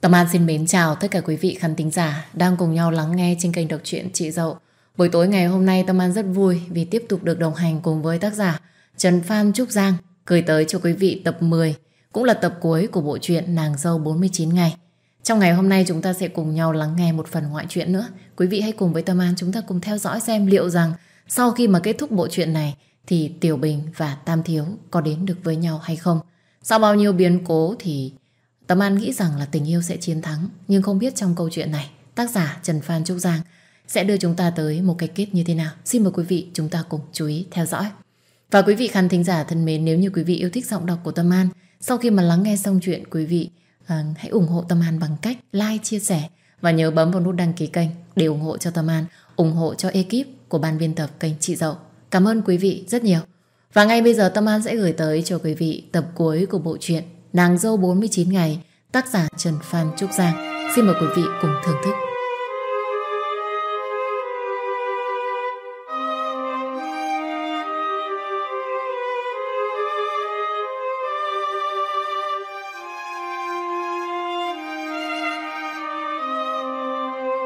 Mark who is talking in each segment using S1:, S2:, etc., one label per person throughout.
S1: Tâm An xin mến chào tất cả quý vị khán thính giả đang cùng nhau lắng nghe trên kênh đọc truyện Chị Dậu. Buổi tối ngày hôm nay, Tâm An rất vui vì tiếp tục được đồng hành cùng với tác giả Trần Phan Trúc Giang gửi tới cho quý vị tập 10 cũng là tập cuối của bộ truyện Nàng Dâu 49 Ngày. Trong ngày hôm nay, chúng ta sẽ cùng nhau lắng nghe một phần ngoại truyện nữa. Quý vị hãy cùng với Tâm An chúng ta cùng theo dõi xem liệu rằng sau khi mà kết thúc bộ truyện này thì Tiểu Bình và Tam Thiếu có đến được với nhau hay không. Sau bao nhiêu biến cố thì Tâm An nghĩ rằng là tình yêu sẽ chiến thắng nhưng không biết trong câu chuyện này tác giả Trần Phan Trúc Giang sẽ đưa chúng ta tới một cái kết như thế nào. Xin mời quý vị chúng ta cùng chú ý theo dõi. Và quý vị khán thính giả thân mến nếu như quý vị yêu thích giọng đọc của Tâm An sau khi mà lắng nghe xong chuyện quý vị à, hãy ủng hộ Tâm An bằng cách like, chia sẻ và nhớ bấm vào nút đăng ký kênh để ủng hộ cho Tâm An, ủng hộ cho ekip của ban biên tập kênh Chị Dậu. Cảm ơn quý vị rất nhiều. Và ngay bây giờ Tâm An sẽ gửi tới cho quý vị tập cuối của bộ truyện Nàng dâu 49 ngày, tác giả Trần Phan Trúc Giang. Xin mời quý vị cùng thưởng thức.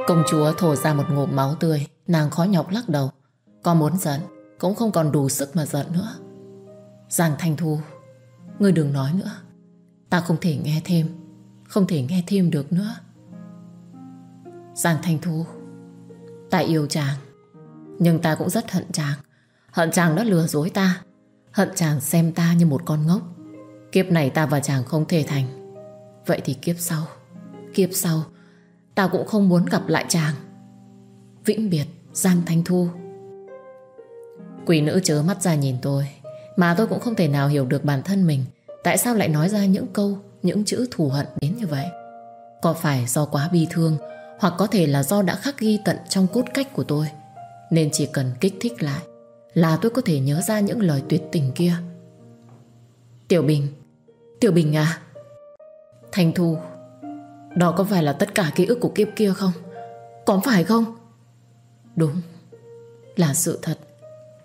S1: Công chúa thổ ra một ngụm máu tươi, Nàng khó nhọc lắc đầu Có muốn giận, Cũng không còn đủ sức mà giận nữa Giang Thanh Thu, Ngươi đừng nói nữa Ta không thể nghe thêm, Không thể nghe thêm được nữa. Giang Thanh Thu, Ta yêu chàng, Nhưng ta cũng rất hận chàng. Hận chàng đã lừa dối ta, Hận chàng xem ta như một con ngốc. Kiếp này ta và chàng không thể thành. Vậy thì kiếp sau Kiếp sau, Ta cũng không muốn gặp lại chàng. Vĩnh biệt, Giang Thanh Thu. Quỷ nữ chớ mắt ra nhìn tôi, Mà tôi cũng không thể nào hiểu được bản thân mình. Tại sao lại nói ra những câu, Những chữ thù hận đến như vậy? Có phải do quá bi thương, Hoặc có thể là do đã khắc ghi tận trong cốt cách của tôi? Nên chỉ cần kích thích lại Là tôi có thể nhớ ra những lời tuyệt tình kia. Tiểu Bình Tiểu Bình à! Thành Thu, đó có phải là tất cả ký ức của kiếp kia không? Có phải không? Đúng, Là sự thật.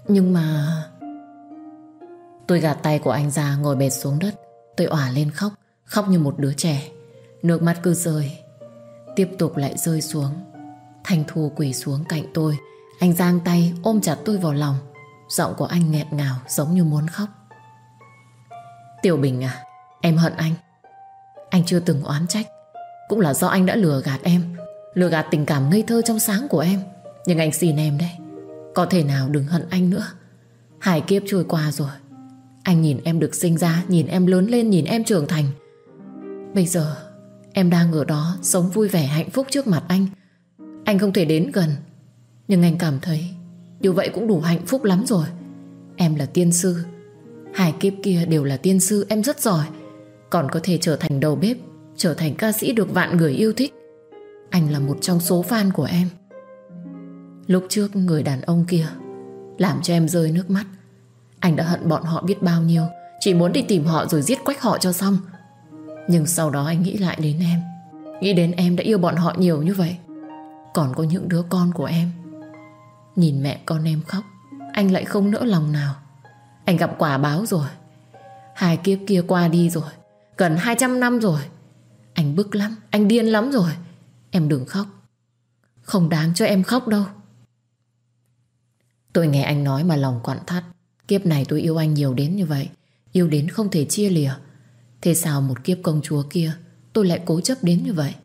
S1: Nhưng mà Tôi gạt tay của anh ra, ngồi bệt xuống đất. Tôi òa lên khóc Khóc như một đứa trẻ. Nước mắt cứ rơi. Tiếp tục lại rơi xuống. Thành Thu quỳ xuống cạnh tôi. Anh giang tay ôm chặt tôi vào lòng. Giọng của anh nghẹn ngào, giống như muốn khóc. Tiểu Bình à Em hận anh. Anh chưa từng oán trách. Cũng là do anh đã lừa gạt em. Lừa gạt tình cảm ngây thơ trong sáng của em. Nhưng anh xin em đây Có thể nào đừng hận anh nữa. Hải kiếp trôi qua rồi. Anh nhìn em được sinh ra Nhìn em lớn lên, nhìn em trưởng thành Bây giờ Em đang ở đó sống vui vẻ hạnh phúc trước mặt anh Anh không thể đến gần Nhưng anh cảm thấy Điều vậy cũng đủ hạnh phúc lắm rồi Em là tiên sư Hai kiếp kia đều là tiên sư em rất giỏi Còn có thể trở thành đầu bếp trở thành ca sĩ được vạn người yêu thích. Anh là một trong số fan của em. Lúc trước người đàn ông kia làm cho em rơi nước mắt. Anh đã hận bọn họ biết bao nhiêu, chỉ muốn đi tìm họ rồi giết quách họ cho xong. Nhưng sau đó anh nghĩ lại đến em, nghĩ đến em đã yêu bọn họ nhiều như vậy. Còn có những đứa con của em. Nhìn mẹ con em khóc, anh lại không nỡ lòng nào. Anh gặp quả báo rồi. Hai kiếp kia qua đi rồi, gần 200 năm rồi. Anh bức lắm, anh điên lắm rồi. Em đừng khóc. Không đáng cho em khóc đâu. Tôi nghe anh nói mà lòng quặn thắt. Kiếp này tôi yêu anh nhiều đến như vậy. Yêu đến không thể chia lìa. Thế sao một kiếp công chúa kia tôi lại cố chấp đến như vậy?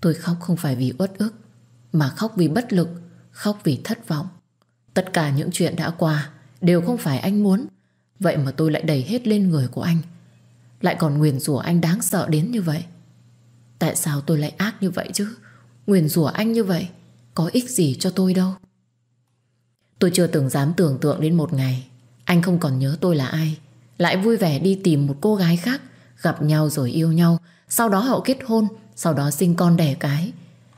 S1: Tôi khóc không phải vì uất ức, mà khóc vì bất lực, khóc vì thất vọng. Tất cả những chuyện đã qua đều không phải anh muốn. Vậy mà tôi lại đẩy hết lên người của anh. Lại còn nguyền rủa anh đáng sợ đến như vậy. Tại sao tôi lại ác như vậy chứ Nguyền rủa anh như vậy Có ích gì cho tôi đâu Tôi chưa từng dám tưởng tượng đến một ngày anh không còn nhớ tôi là ai. Lại vui vẻ đi tìm một cô gái khác, Gặp nhau rồi yêu nhau. Sau đó họ kết hôn, Sau đó sinh con đẻ cái.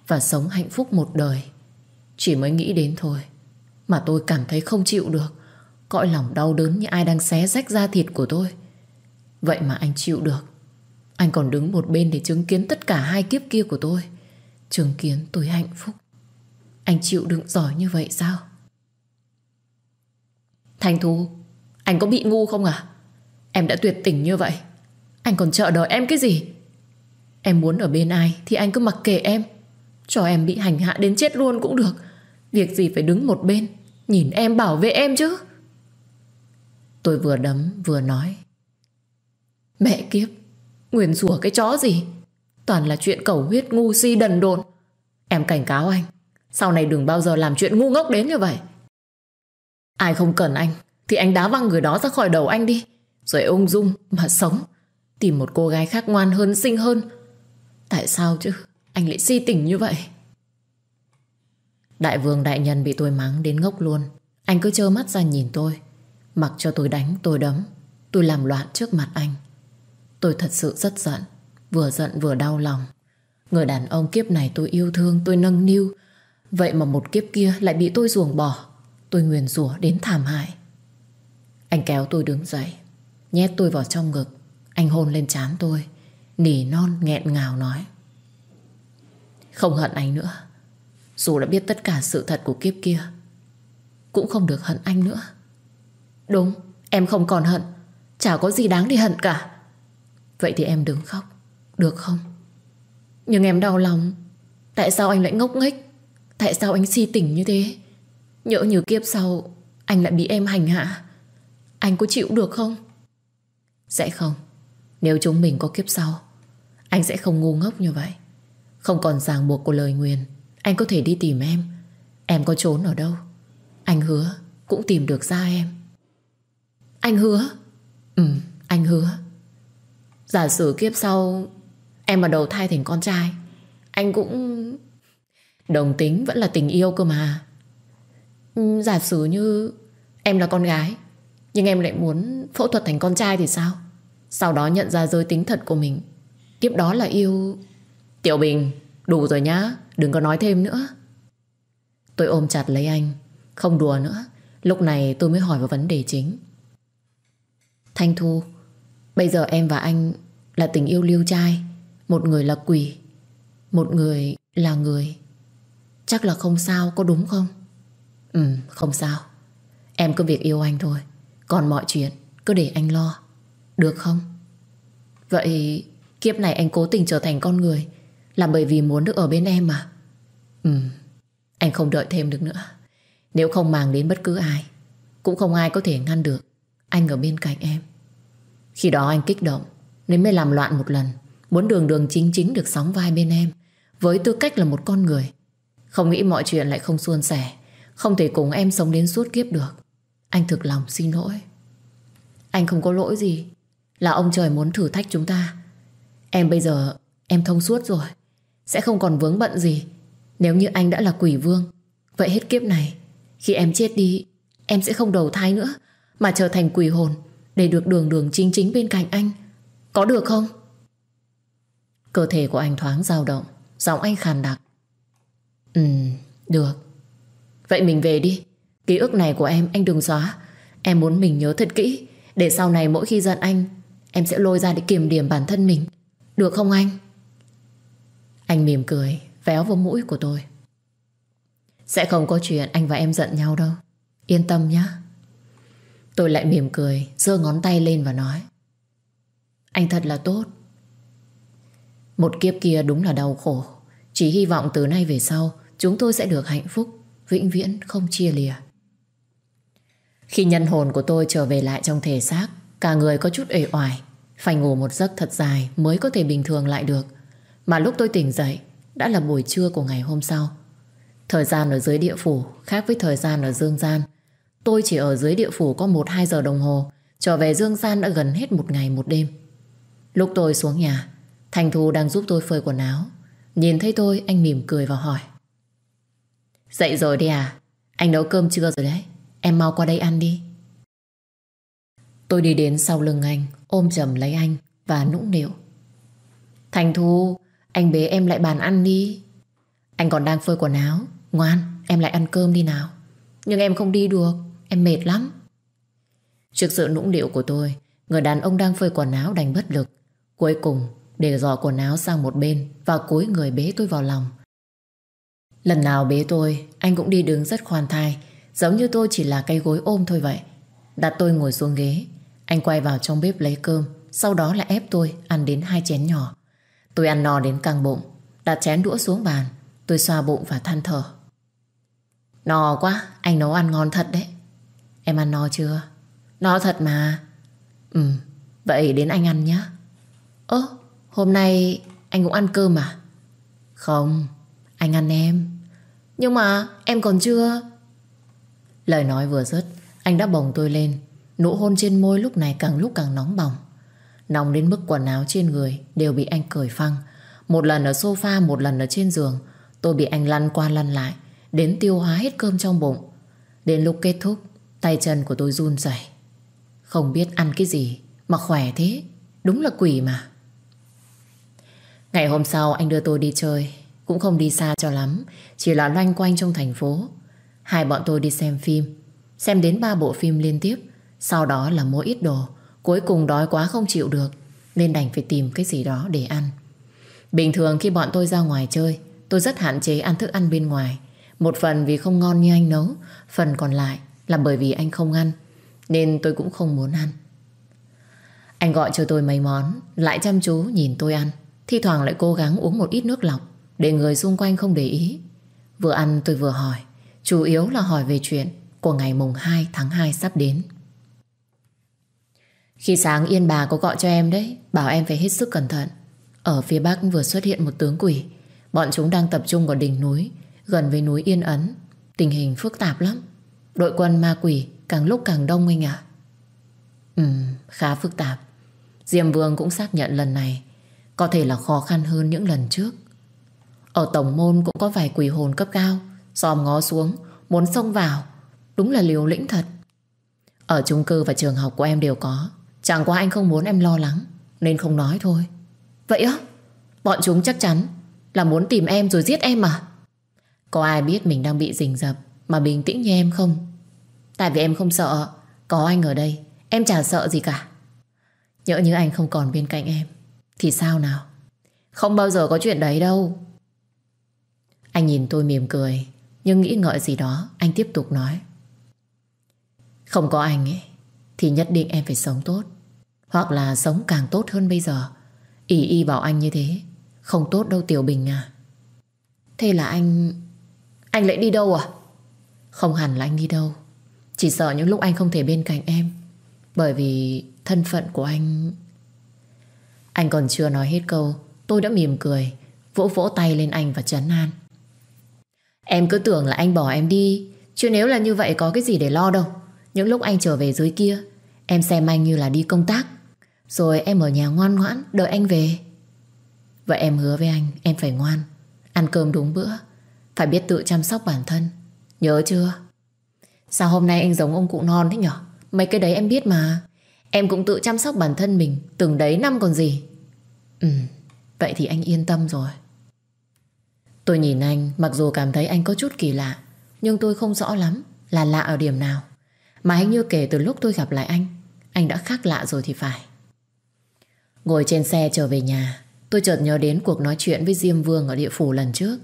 S1: Và sống hạnh phúc một đời. Chỉ mới nghĩ đến thôi. Mà tôi cảm thấy không chịu được. Cõi lòng đau đớn như ai đang xé rách da thịt của tôi. Vậy mà anh chịu được. Anh còn đứng một bên để chứng kiến tất cả hai kiếp kia của tôi. Chứng kiến tôi hạnh phúc. Anh chịu đựng giỏi như vậy sao? Thành Thu, anh có bị ngu không à? Em đã tuyệt tình như vậy. Anh còn chờ đợi em cái gì? Em muốn ở bên ai thì anh cứ mặc kệ em. Cho em bị hành hạ đến chết luôn cũng được. Việc gì phải đứng một bên, nhìn em bảo vệ em chứ. Tôi vừa đấm vừa nói. Mẹ kiếp, nguyền rủa cái chó gì? Toàn là chuyện cầu huyết ngu si đần độn. Em cảnh cáo anh, sau này đừng bao giờ làm chuyện ngu ngốc đến như vậy. Ai không cần anh, thì anh đá văng người đó ra khỏi đầu anh đi. Rồi ung dung mà sống. Tìm một cô gái khác ngoan hơn, xinh hơn. Tại sao chứ? Anh lại si tình như vậy. Đại vương đại nhân bị tôi mắng đến ngốc luôn. Anh cứ trơ mắt ra nhìn tôi. Mặc cho tôi đánh, tôi đấm. Tôi làm loạn trước mặt anh. Tôi thật sự rất giận. Vừa giận vừa đau lòng. Người đàn ông kiếp này tôi yêu thương, tôi nâng niu. Vậy mà một kiếp kia lại bị tôi ruồng bỏ. Tôi nguyền rủa đến thảm hại. Anh kéo tôi đứng dậy. Nhét tôi vào trong ngực. Anh hôn lên trán tôi. Nỉ non nghẹn ngào nói. Không hận anh nữa. Dù đã biết tất cả sự thật của kiếp kia. Cũng không được hận anh nữa. Đúng, em không còn hận. Chả có gì đáng để hận cả. Vậy thì em đừng khóc Được không Nhưng em đau lòng Tại sao anh lại ngốc nghếch Tại sao anh si tình như thế Nhỡ như kiếp sau, Anh lại bị em hành hạ, Anh có chịu được không? Sẽ không. Nếu chúng mình có kiếp sau, Anh sẽ không ngu ngốc như vậy. Không còn ràng buộc của lời nguyền, Anh có thể đi tìm em. Em có trốn ở đâu? Anh hứa cũng tìm được ra em. Anh hứa? Ừ anh hứa. Giả sử kiếp sau Em mà đầu thai thành con trai, Anh cũng Đồng tính vẫn là tình yêu cơ mà. Giả sử như Em là con gái, Nhưng em lại muốn phẫu thuật thành con trai thì sao? Sau đó nhận ra giới tính thật của mình. Tiếp đó là yêu. Tiểu Bình, Đủ rồi nhá, Đừng có nói thêm nữa. Tôi ôm chặt lấy anh, Không đùa nữa. Lúc này tôi mới hỏi vào vấn đề chính. Thanh Thu, Bây giờ em và anh là tình yêu liêu trai. Một người là quỷ, Một người là người. Chắc là không sao, có đúng không? Ừ không sao. Em cứ việc yêu anh thôi. Còn mọi chuyện, cứ để anh lo. Được không? Vậy kiếp này anh cố tình trở thành con người, Là bởi vì muốn được ở bên em mà. Ừ Anh không đợi thêm được nữa. Nếu không màng đến bất cứ ai, Cũng không ai có thể ngăn được Anh ở bên cạnh em. Khi đó anh kích động, Nên mới làm loạn một lần, Muốn đường đường chính chính được sóng vai bên em, Với tư cách là một con người. Không nghĩ mọi chuyện lại không suôn sẻ. Không thể cùng em sống đến suốt kiếp được. Anh thực lòng xin lỗi. Anh không có lỗi gì. Là ông trời muốn thử thách chúng ta. Em bây giờ em thông suốt rồi. Sẽ không còn vướng bận gì. Nếu như anh đã là quỷ vương Vậy hết kiếp này. Khi em chết đi Em sẽ không đầu thai nữa Mà trở thành quỷ hồn để được đường đường chính chính bên cạnh anh. Có được không? Cơ thể của anh thoáng dao động Giọng anh khàn đặc. Ừ, được. Vậy mình về đi. Ký ức này của em, anh đừng xóa. Em muốn mình nhớ thật kỹ. Để sau này mỗi khi giận anh, Em sẽ lôi ra để kiểm điểm bản thân mình. Được không anh? Anh mỉm cười, Véo vào mũi của tôi. Sẽ không có chuyện anh và em giận nhau đâu. Yên tâm nhé Tôi lại mỉm cười, giơ ngón tay lên và nói. Anh thật là tốt. Một kiếp kia đúng là đau khổ. Chỉ hy vọng từ nay về sau, Chúng tôi sẽ được hạnh phúc. Vĩnh viễn không chia lìa. Khi nhân hồn của tôi trở về lại trong thể xác, Cả người có chút ể oải, Phải ngủ một giấc thật dài Mới có thể bình thường lại được. Mà lúc tôi tỉnh dậy, Đã là buổi trưa của ngày hôm sau. Thời gian ở dưới địa phủ Khác với thời gian ở dương gian. Tôi chỉ ở dưới địa phủ có 1-2 giờ đồng hồ, Trở về Dương Gian đã gần hết một ngày một đêm. Lúc tôi xuống nhà, Thành Thu đang giúp tôi phơi quần áo. Nhìn thấy tôi, anh mỉm cười và hỏi. Dậy rồi đi à? Anh nấu cơm chưa rồi đấy. Em mau qua đây ăn đi. Tôi đi đến sau lưng anh, Ôm chầm lấy anh Và nũng nịu. Thành Thu, Anh bế em lại bàn ăn đi. Anh còn đang phơi quần áo. Ngoan, em lại ăn cơm đi nào. Nhưng em không đi được, Em mệt lắm. Trước sự nũng điệu của tôi, Người đàn ông đang phơi quần áo đành bất lực. Cuối cùng, để dò quần áo sang một bên Và cúi người bế tôi vào lòng. Lần nào bế tôi, Anh cũng đi đứng rất khoan thai, Giống như tôi chỉ là cây gối ôm thôi vậy. Đặt tôi ngồi xuống ghế, Anh quay vào trong bếp lấy cơm, Sau đó lại ép tôi ăn đến hai chén nhỏ. Tôi ăn no đến căng bụng, Đặt chén đũa xuống bàn, Tôi xoa bụng và than thở. No quá, Anh nấu ăn ngon thật đấy. Em ăn no chưa? No thật mà. Ừ Vậy đến anh ăn nhé Ơ, hôm nay anh cũng ăn cơm à? Không, Anh ăn em. Nhưng mà em còn chưa? Lời nói vừa dứt, Anh đã bồng tôi lên. Nụ hôn trên môi lúc này càng lúc càng nóng bỏng. Nóng đến mức quần áo trên người Đều bị anh cởi phăng. Một lần ở sofa, một lần ở trên giường. Tôi bị anh lăn qua lăn lại, Đến tiêu hóa hết cơm trong bụng. Đến lúc kết thúc, Tay chân của tôi run rẩy. Không biết ăn cái gì Mà khỏe thế. Đúng là quỷ mà. Ngày hôm sau anh đưa tôi đi chơi. Cũng không đi xa cho lắm, Chỉ là loanh quanh trong thành phố. Hai bọn tôi đi xem phim, Xem đến ba bộ phim liên tiếp. Sau đó là mua ít đồ, Cuối cùng đói quá không chịu được, Nên đành phải tìm cái gì đó để ăn. Bình thường khi bọn tôi ra ngoài chơi, Tôi rất hạn chế ăn thức ăn bên ngoài. Một phần vì không ngon như anh nấu, Phần còn lại là bởi vì anh không ăn, Nên tôi cũng không muốn ăn. Anh gọi cho tôi mấy món, Lại chăm chú nhìn tôi ăn, Thi thoảng lại cố gắng uống một ít nước lọc. Để người xung quanh không để ý. Vừa ăn tôi vừa hỏi, Chủ yếu là hỏi về chuyện Của ngày mùng 2 tháng 2 sắp đến. Khi sáng Yên bà có gọi cho em đấy, Bảo em phải hết sức cẩn thận. Ở phía Bắc vừa xuất hiện một tướng quỷ, Bọn chúng đang tập trung ở đỉnh núi, Gần với núi Yên Ấn. Tình hình phức tạp lắm, Đội quân ma quỷ càng lúc càng đông anh ạ. Ừ khá phức tạp. Diêm Vương cũng xác nhận lần này, Có thể là khó khăn hơn những lần trước. Ở Tổng Môn cũng có vài quỷ hồn cấp cao. Xòm ngó xuống, Muốn xông vào. Đúng là liều lĩnh thật. Ở chung cư và trường học của em đều có. Chẳng qua anh không muốn em lo lắng, Nên không nói thôi. Vậy á, Bọn chúng chắc chắn là muốn tìm em rồi giết em à? Có ai biết mình đang bị rình rập Mà bình tĩnh như em không? Tại vì em không sợ. Có anh ở đây, Em chả sợ gì cả. Nhỡ như anh không còn bên cạnh em, Thì sao nào? Không bao giờ có chuyện đấy đâu. Anh nhìn tôi mỉm cười, Nhưng nghĩ ngợi gì đó, Anh tiếp tục nói. Không có anh ấy, Thì nhất định em phải sống tốt. Hoặc là sống càng tốt hơn bây giờ. Ỉ y bảo anh như thế, Không tốt đâu Tiểu Bình à. Thế là anh Anh lại đi đâu à? Không hẳn là anh đi đâu, Chỉ sợ những lúc anh không thể bên cạnh em, Bởi vì thân phận của anh. Anh còn chưa nói hết câu, Tôi đã mỉm cười, Vỗ vỗ tay lên anh và chấn an. Em cứ tưởng là anh bỏ em đi. Chứ nếu là như vậy có cái gì để lo đâu. Những lúc anh trở về dưới kia, Em xem anh như là đi công tác. Rồi em ở nhà ngoan ngoãn, Đợi anh về. Vậy em hứa với anh, em phải ngoan. Ăn cơm đúng bữa. Phải biết tự chăm sóc bản thân. Nhớ chưa? Sao hôm nay anh giống ông cụ non thế nhở? Mấy cái đấy em biết mà. Em cũng tự chăm sóc bản thân mình, Từng đấy năm còn gì. Ừ Vậy thì anh yên tâm rồi. Tôi nhìn anh, Mặc dù cảm thấy anh có chút kỳ lạ, Nhưng tôi không rõ lắm Là lạ ở điểm nào. Mà hình như kể từ lúc tôi gặp lại anh Anh đã khác lạ rồi thì phải. Ngồi trên xe trở về nhà, Tôi chợt nhớ đến cuộc nói chuyện với Diêm Vương ở địa phủ lần trước.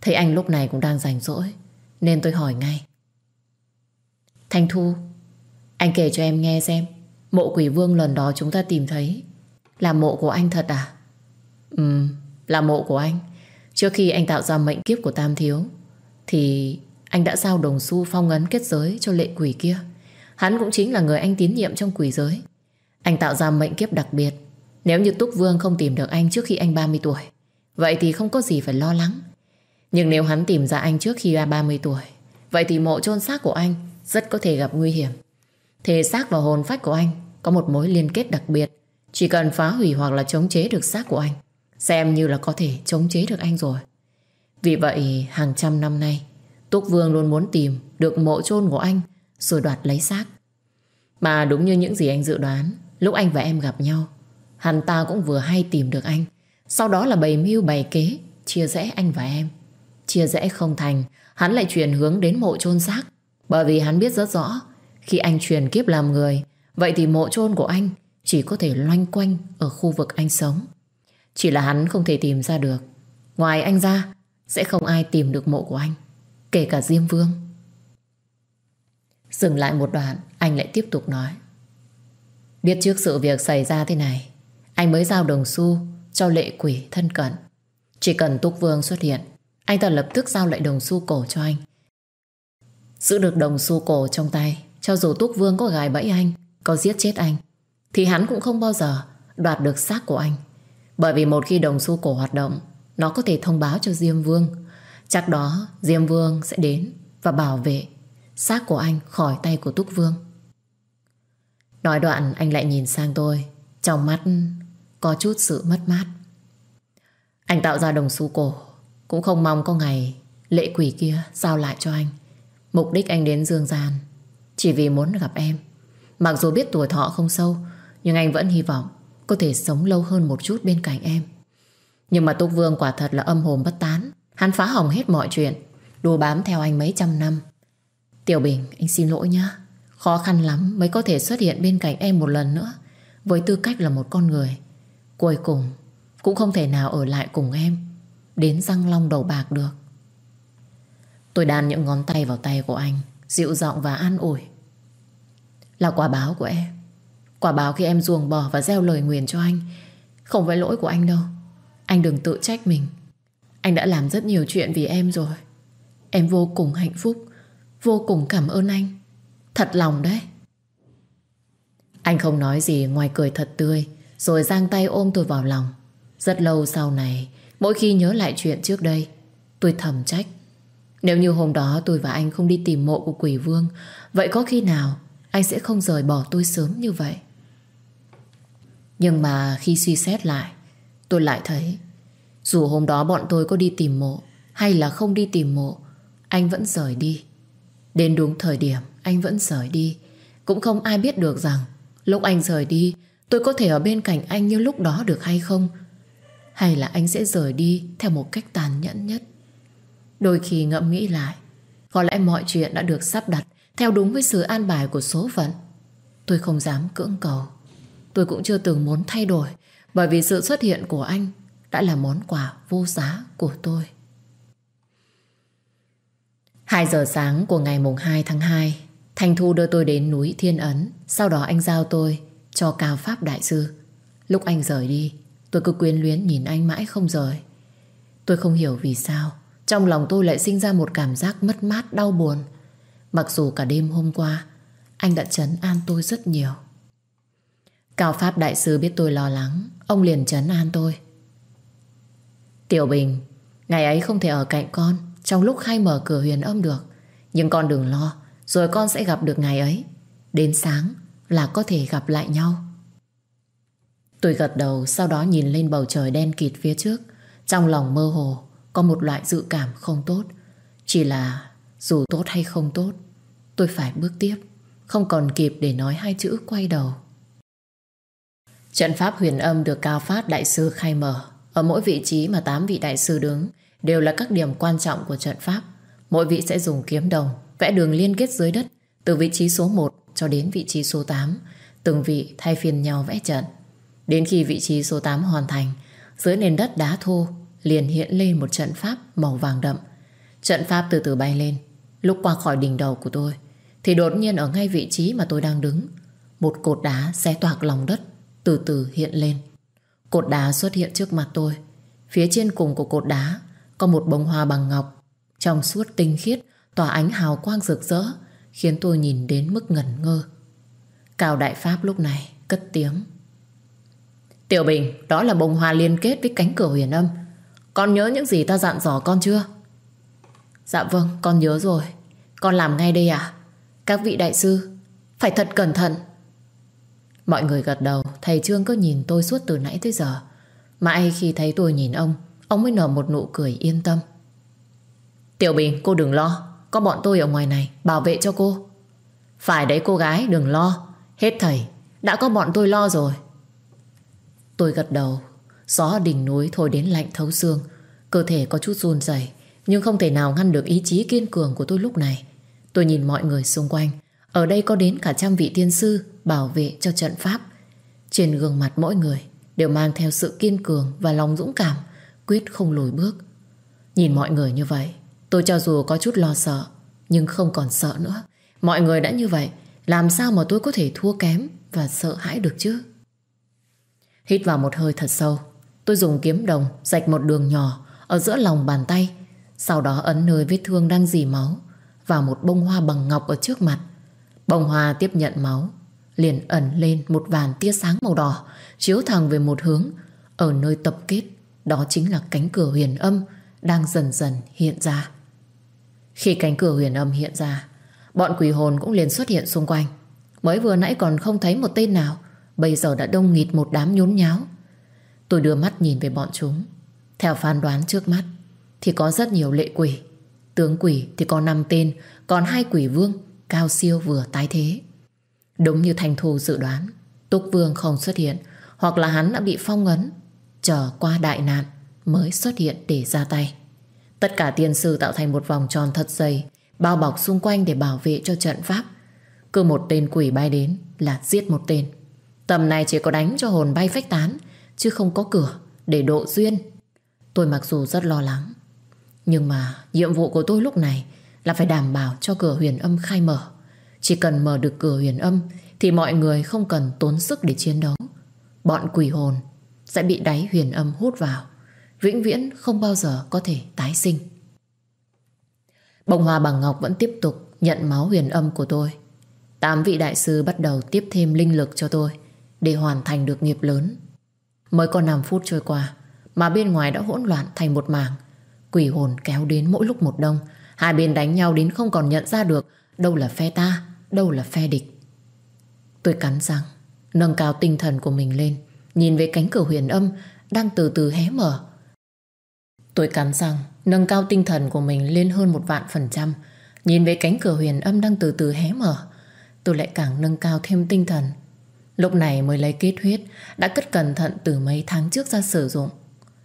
S1: Thấy anh lúc này cũng đang rảnh rỗi, Nên tôi hỏi ngay. Thanh Thu, Anh kể cho em nghe xem, Mộ quỷ vương lần đó chúng ta tìm thấy Là mộ của anh thật à? Ừ Là mộ của anh. Trước khi anh tạo ra mệnh kiếp của Tam Thiếu, Thì anh đã giao đồng xu phong ấn kết giới cho lệ quỷ kia. Hắn cũng chính là người anh tín nhiệm trong quỷ giới. Anh tạo ra mệnh kiếp đặc biệt. Nếu như Túc Vương không tìm được anh trước khi anh 30 tuổi, Vậy thì không có gì phải lo lắng. Nhưng nếu hắn tìm ra anh trước khi 30 tuổi, Vậy thì mộ chôn xác của anh Rất có thể gặp nguy hiểm. Thể xác và hồn phách của anh Có một mối liên kết đặc biệt. Chỉ cần phá hủy hoặc là chống chế được xác của anh Xem như là có thể chống chế được anh rồi. Vì vậy, hàng trăm năm nay, Túc Vương luôn muốn tìm Được mộ chôn của anh, Rồi đoạt lấy xác. Mà đúng như những gì anh dự đoán, Lúc anh và em gặp nhau, Hắn ta cũng vừa hay tìm được anh. Sau đó là bày mưu bày kế, Chia rẽ anh và em. Chia rẽ không thành, Hắn lại chuyển hướng đến mộ chôn xác. Bởi vì hắn biết rất rõ, Khi anh truyền kiếp làm người, Vậy thì mộ chôn của anh Chỉ có thể loanh quanh Ở khu vực anh sống chỉ là hắn không thể tìm ra được Ngoài anh ra Sẽ không ai tìm được mộ của anh Kể cả Diêm Vương Dừng lại một đoạn Anh lại tiếp tục nói Biết trước sự việc xảy ra thế này Anh mới giao đồng xu cho lệ quỷ thân cận. Chỉ cần Túc Vương xuất hiện, anh ta lập tức giao lại đồng xu cổ cho anh. Giữ được đồng xu cổ trong tay, cho dù Túc Vương có gài bẫy anh, có giết chết anh, thì hắn cũng không bao giờ đoạt được xác của anh. Bởi vì một khi đồng xu cổ hoạt động, nó có thể thông báo cho Diêm Vương. Chắc đó Diêm Vương sẽ đến và bảo vệ xác của anh khỏi tay của Túc Vương. Nói đoạn anh lại nhìn sang tôi, trong mắt có chút sự mất mát. Anh tạo ra đồng xu cổ, cũng không mong có ngày lệ quỷ kia giao lại cho anh. Mục đích anh đến Dương Gian chỉ vì muốn gặp em. Mặc dù biết tuổi thọ không sâu, nhưng anh vẫn hy vọng có thể sống lâu hơn một chút bên cạnh em. Nhưng mà Túc Vương quả thật là âm hồn bất tán. Hắn phá hỏng hết mọi chuyện, đùa bám theo anh mấy trăm năm. Tiểu Bình, anh xin lỗi nhá. Khó khăn lắm mới có thể xuất hiện bên cạnh em một lần nữa. Với tư cách là một con người. Cuối cùng, cũng không thể nào ở lại cùng em. Đến răng long đầu bạc được. Tôi đan những ngón tay vào tay của anh, dịu giọng và an ủi. Là quả báo của em. Quả báo khi em ruồng bỏ và gieo lời nguyền cho anh, Không phải lỗi của anh đâu. Anh đừng tự trách mình. Anh đã làm rất nhiều chuyện vì em rồi. Em vô cùng hạnh phúc, Vô cùng cảm ơn anh. Thật lòng đấy. Anh không nói gì, ngoài cười thật tươi, Rồi giang tay ôm tôi vào lòng. Rất lâu sau này, Mỗi khi nhớ lại chuyện trước đây, Tôi thầm trách. Nếu như hôm đó tôi và anh không đi tìm mộ của quỷ vương, Vậy có khi nào Anh sẽ không rời bỏ tôi sớm như vậy? Nhưng mà khi suy xét lại, Tôi lại thấy, Dù hôm đó bọn tôi có đi tìm mộ Hay là không đi tìm mộ, Anh vẫn rời đi. Đến đúng thời điểm, anh vẫn rời đi. Cũng không ai biết được rằng, Lúc anh rời đi, Tôi có thể ở bên cạnh anh như lúc đó được hay không? Hay là anh sẽ rời đi Theo một cách tàn nhẫn nhất? Đôi khi ngẫm nghĩ lại, Có lẽ mọi chuyện đã được sắp đặt Theo đúng với sự an bài của số phận. Tôi không dám cưỡng cầu. Tôi cũng chưa từng muốn thay đổi, bởi vì sự xuất hiện của anh đã là món quà vô giá của tôi. 2 giờ sáng của ngày mùng 2 tháng 2 Thanh Thu đưa tôi đến núi Thiên Ấn. Sau đó anh giao tôi cho Cao Pháp Đại Sư. Lúc anh rời đi, Tôi cứ quyến luyến nhìn anh mãi không rời. Tôi không hiểu vì sao, Trong lòng tôi lại sinh ra một cảm giác mất mát, đau buồn. Mặc dù cả đêm hôm qua, Anh đã chấn an tôi rất nhiều. Cao Pháp Đại Sư biết tôi lo lắng. Ông liền trấn an tôi. Tiểu Bình, Ngày ấy không thể ở cạnh con. Trong lúc khai mở cửa huyền âm được. Nhưng con đừng lo, Rồi con sẽ gặp được ngày ấy. Đến sáng là có thể gặp lại nhau. Tôi gật đầu, Sau đó nhìn lên bầu trời đen kịt phía trước. Trong lòng mơ hồ, Có một loại dự cảm không tốt. Chỉ là dù tốt hay không tốt, Tôi phải bước tiếp. Không còn kịp để nói hai chữ quay đầu. Trận pháp huyền âm được Cao Phát Đại Sư khai mở. Ở mỗi vị trí mà 8 vị Đại Sư đứng đều là các điểm quan trọng của trận pháp. Mỗi vị sẽ dùng kiếm đồng, vẽ đường liên kết dưới đất từ vị trí số 1 cho đến vị trí số 8. Từng vị thay phiên nhau vẽ trận. Đến khi vị trí số 8 hoàn thành, dưới nền đất đá thô liền hiện lên một trận pháp màu vàng đậm. Trận pháp từ từ bay lên. Lúc qua khỏi đỉnh đầu của tôi, thì đột nhiên ở ngay vị trí mà tôi đang đứng, một cột đá xé toạc lòng đất từ từ hiện lên. Cột đá xuất hiện trước mặt tôi. Phía trên cùng của cột đá có một bông hoa bằng ngọc, trong suốt tinh khiết, tỏa ánh hào quang rực rỡ, khiến tôi nhìn đến mức ngẩn ngơ. Cao Đại Pháp lúc này cất tiếng. Tiểu Bình, đó là bông hoa liên kết với cánh cửa huyền âm. Con nhớ những gì ta dặn dò con chưa? Dạ vâng, con nhớ rồi. Con làm ngay đây à? Các vị đại sư, phải thật cẩn thận. Mọi người gật đầu, Thầy Trương cứ nhìn tôi suốt từ nãy tới giờ. Mãi khi thấy tôi nhìn ông Ông mới nở một nụ cười yên tâm. Tiểu Bình, cô đừng lo. Có bọn tôi ở ngoài này, bảo vệ cho cô. Phải đấy, cô gái, đừng lo. Hết thầy, Đã có bọn tôi lo rồi. Tôi gật đầu. Gió đỉnh núi thổi đến lạnh thấu xương. Cơ thể có chút run rẩy, Nhưng không thể nào ngăn được ý chí kiên cường của tôi lúc này. Tôi nhìn mọi người xung quanh. Ở đây có đến cả trăm vị tiên sư bảo vệ cho trận pháp. Trên gương mặt mỗi người đều mang theo sự kiên cường và lòng dũng cảm, quyết không lùi bước. Nhìn mọi người như vậy, tôi cho dù có chút lo sợ, nhưng không còn sợ nữa. Mọi người đã như vậy, làm sao mà tôi có thể thua kém và sợ hãi được chứ? Hít vào một hơi thật sâu, Tôi dùng kiếm đồng rạch một đường nhỏ ở giữa lòng bàn tay, sau đó ấn nơi vết thương đang dì máu vào một bông hoa bằng ngọc ở trước mặt. Bông hoa tiếp nhận máu, liền ẩn lên một vàn tia sáng màu đỏ, chiếu thẳng về một hướng, ở nơi tập kết, đó chính là cánh cửa huyền âm đang dần dần hiện ra. Khi cánh cửa huyền âm hiện ra, bọn quỷ hồn cũng liền xuất hiện xung quanh. Mới vừa nãy còn không thấy một tên nào, bây giờ đã đông nghịt một đám nhốn nháo. Tôi đưa mắt nhìn về bọn chúng. Theo phán đoán trước mắt, thì có rất nhiều lệ quỷ. Tướng quỷ thì có 5 tên, còn hai quỷ vương, cao siêu vừa tái thế. Đúng như Thành thù dự đoán, Túc Vương không xuất hiện, hoặc là hắn đã bị phong ấn, chờ qua đại nạn mới xuất hiện để ra tay. Tất cả tiên sư tạo thành một vòng tròn thật dày, bao bọc xung quanh để bảo vệ cho trận pháp. Cứ một tên quỷ bay đến là giết một tên. Tầm này chỉ có đánh cho hồn bay phách tán, chứ không có cửa để độ duyên. Tôi mặc dù rất lo lắng, nhưng mà nhiệm vụ của tôi lúc này là phải đảm bảo cho cửa huyền âm khai mở. Chỉ cần mở được cửa huyền âm thì mọi người không cần tốn sức để chiến đấu. Bọn quỷ hồn sẽ bị đáy huyền âm hút vào. Vĩnh viễn không bao giờ có thể tái sinh. Bông hoa bằng ngọc vẫn tiếp tục nhận máu huyền âm của tôi. Tám vị đại sư bắt đầu tiếp thêm linh lực cho tôi để hoàn thành được nghiệp lớn. Mới còn 5 phút trôi qua mà bên ngoài đã hỗn loạn thành một mảng. Quỷ hồn kéo đến mỗi lúc một đông. Hai bên đánh nhau đến không còn nhận ra được đâu là phe ta, đâu là phe địch. Tôi cắn răng, nâng cao tinh thần của mình lên, nhìn về cánh cửa huyền âm đang từ từ hé mở. Tôi cắn răng, nâng cao tinh thần của mình lên hơn một vạn phần trăm, nhìn về cánh cửa huyền âm đang từ từ hé mở. Tôi lại càng nâng cao thêm tinh thần. Lúc này mới lấy kết huyết, đã cất cẩn thận từ mấy tháng trước ra sử dụng.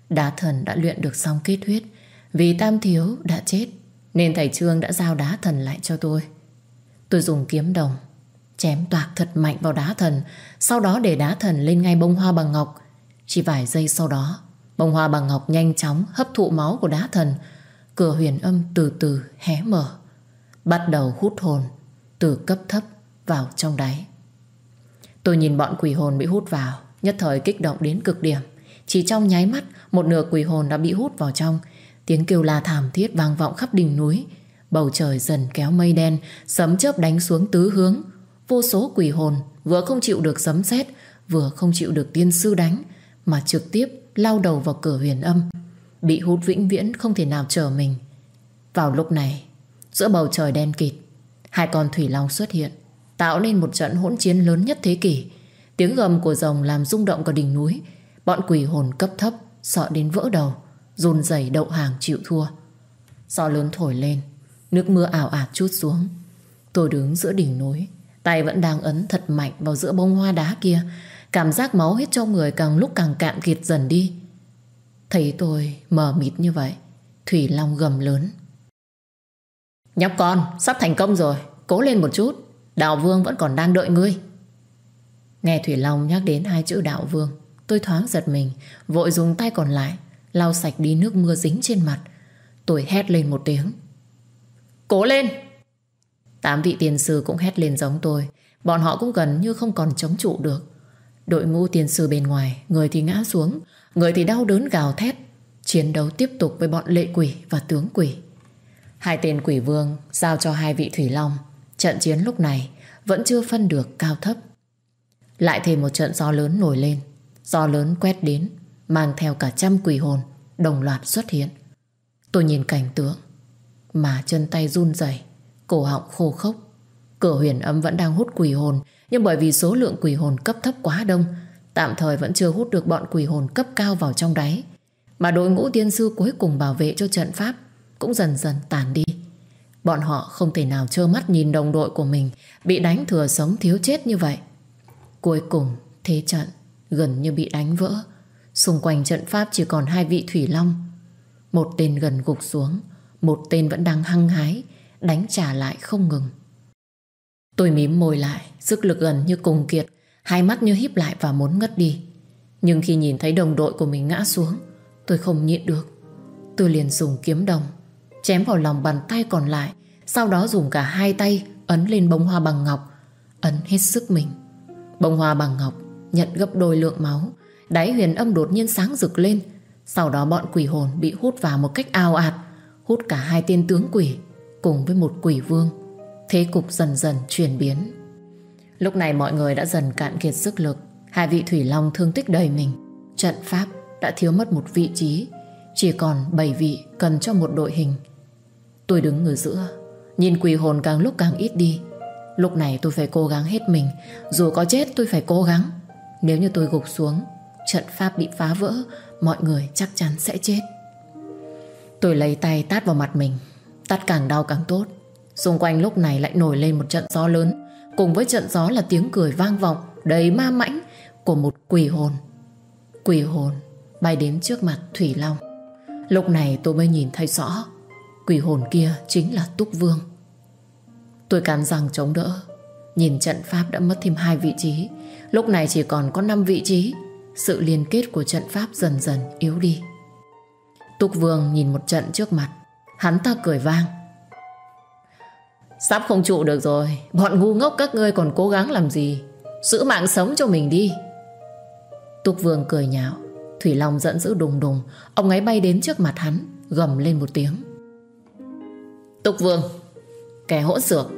S1: Đá thần đã luyện được xong kết huyết, vì Tam Thiếu đã chết, nên thầy Trương đã giao đá thần lại cho tôi. Tôi dùng kiếm đồng, Chém toạc thật mạnh vào đá thần, Sau đó để đá thần lên ngay bông hoa bằng ngọc. Chỉ vài giây sau đó, Bông hoa bằng ngọc nhanh chóng hấp thụ máu của đá thần. Cửa huyền âm từ từ hé mở, Bắt đầu hút hồn Từ cấp thấp vào trong đáy. Tôi nhìn bọn quỷ hồn bị hút vào, Nhất thời kích động đến cực điểm. Chỉ trong nháy mắt, Một nửa quỷ hồn đã bị hút vào trong. Tiếng kêu la thảm thiết vang vọng khắp đỉnh núi. Bầu trời dần kéo mây đen, Sấm chớp đánh xuống tứ hướng. Vô số quỷ hồn vừa không chịu được sấm sét, Vừa không chịu được tiên sư đánh, Mà trực tiếp lao đầu vào cửa huyền âm, Bị hút vĩnh viễn không thể nào trở mình. Vào lúc này, Giữa bầu trời đen kịt, Hai con thủy long xuất hiện, Tạo nên một trận hỗn chiến lớn nhất thế kỷ. Tiếng gầm của rồng làm rung động cả đỉnh núi. Bọn quỷ hồn cấp thấp, Sợ đến vỡ đầu, Run rẩy đậu hàng chịu thua. Gió lớn thổi lên Nước mưa ảo ạt chút xuống. Tôi đứng giữa đỉnh núi, Tay vẫn đang ấn thật mạnh vào giữa bông hoa đá kia. Cảm giác máu hết trong người càng lúc càng cạn kiệt dần đi. Thấy tôi mờ mịt như vậy, Thủy Long gầm lớn. Nhóc con, sắp thành công rồi, Cố lên một chút, Đạo Vương vẫn còn đang đợi ngươi. Nghe Thủy Long nhắc đến hai chữ Đạo Vương, Tôi thoáng giật mình, Vội dùng tay còn lại, lau sạch đi nước mưa dính trên mặt. Tôi hét lên một tiếng. Cố lên. Tám vị tiền sư cũng hét lên giống tôi. Bọn họ cũng gần như không còn chống trụ được. Đội ngũ tiền sư bên ngoài, Người thì ngã xuống, Người thì đau đớn gào thét, Chiến đấu tiếp tục với bọn lệ quỷ và tướng quỷ. Hai tên quỷ vương Giao cho hai vị thủy long. Trận chiến lúc này Vẫn chưa phân được cao thấp. Lại thêm một trận gió lớn nổi lên. Gió lớn quét đến, Mang theo cả trăm quỷ hồn Đồng loạt xuất hiện. Tôi nhìn cảnh tượng. Mà chân tay run rẩy, Cổ họng khô khốc. Cửa huyền âm vẫn đang hút quỷ hồn, Nhưng bởi vì số lượng quỷ hồn cấp thấp quá đông, Tạm thời vẫn chưa hút được bọn quỷ hồn cấp cao vào trong đáy. Mà đội ngũ tiên sư cuối cùng bảo vệ cho trận pháp Cũng dần dần tàn đi. Bọn họ không thể nào trơ mắt nhìn đồng đội của mình Bị đánh thừa sống thiếu chết như vậy. Cuối cùng, thế trận gần như bị đánh vỡ. Xung quanh trận pháp chỉ còn hai vị thủy long, Một tên gần gục xuống. Một tên vẫn đang hăng hái, Đánh trả lại không ngừng. Tôi mím môi lại, Sức lực gần như cùng kiệt, Hai mắt như híp lại và muốn ngất đi. Nhưng khi nhìn thấy đồng đội của mình ngã xuống, Tôi không nhịn được. Tôi liền dùng kiếm đồng, Chém vào lòng bàn tay còn lại, Sau đó dùng cả hai tay Ấn lên bông hoa bằng ngọc, Ấn hết sức mình. Bông hoa bằng ngọc nhận gấp đôi lượng máu, Đáy huyền âm đột nhiên sáng rực lên, Sau đó bọn quỷ hồn bị hút vào một cách ao ạt. Hút cả hai tên tướng quỷ Cùng với một quỷ vương. Thế cục dần dần chuyển biến. Lúc này mọi người đã dần cạn kiệt sức lực. Hai vị thủy long thương tích đầy mình. Trận pháp đã thiếu mất một vị trí. Chỉ còn 7 vị cần cho một đội hình. Tôi đứng ở giữa. Nhìn quỷ hồn càng lúc càng ít đi. Lúc này tôi phải cố gắng hết mình. Dù có chết tôi phải cố gắng. Nếu như tôi gục xuống, Trận pháp bị phá vỡ, Mọi người chắc chắn sẽ chết. Tôi lấy tay tát vào mặt mình. Tát càng đau càng tốt. Xung quanh lúc này lại nổi lên một trận gió lớn. Cùng với trận gió là tiếng cười vang vọng, Đầy ma mãnh Của một quỷ hồn. Quỷ hồn bay đến trước mặt Thủy Long. Lúc này tôi mới nhìn thấy rõ, Quỷ hồn kia chính là Túc Vương. Tôi cắn răng chống đỡ. Nhìn trận pháp đã mất thêm hai vị trí. Lúc này chỉ còn có 5 vị trí. Sự liên kết của trận pháp dần dần yếu đi. Túc Vương nhìn một trận trước mặt. Hắn ta cười vang. Sắp không trụ được rồi, Bọn ngu ngốc các ngươi còn cố gắng làm gì? Giữ mạng sống cho mình đi. Túc Vương cười nhạo. Thủy Long giận dữ đùng đùng. Ông ấy bay đến trước mặt hắn, Gầm lên một tiếng. Túc Vương, Kẻ hỗn xược,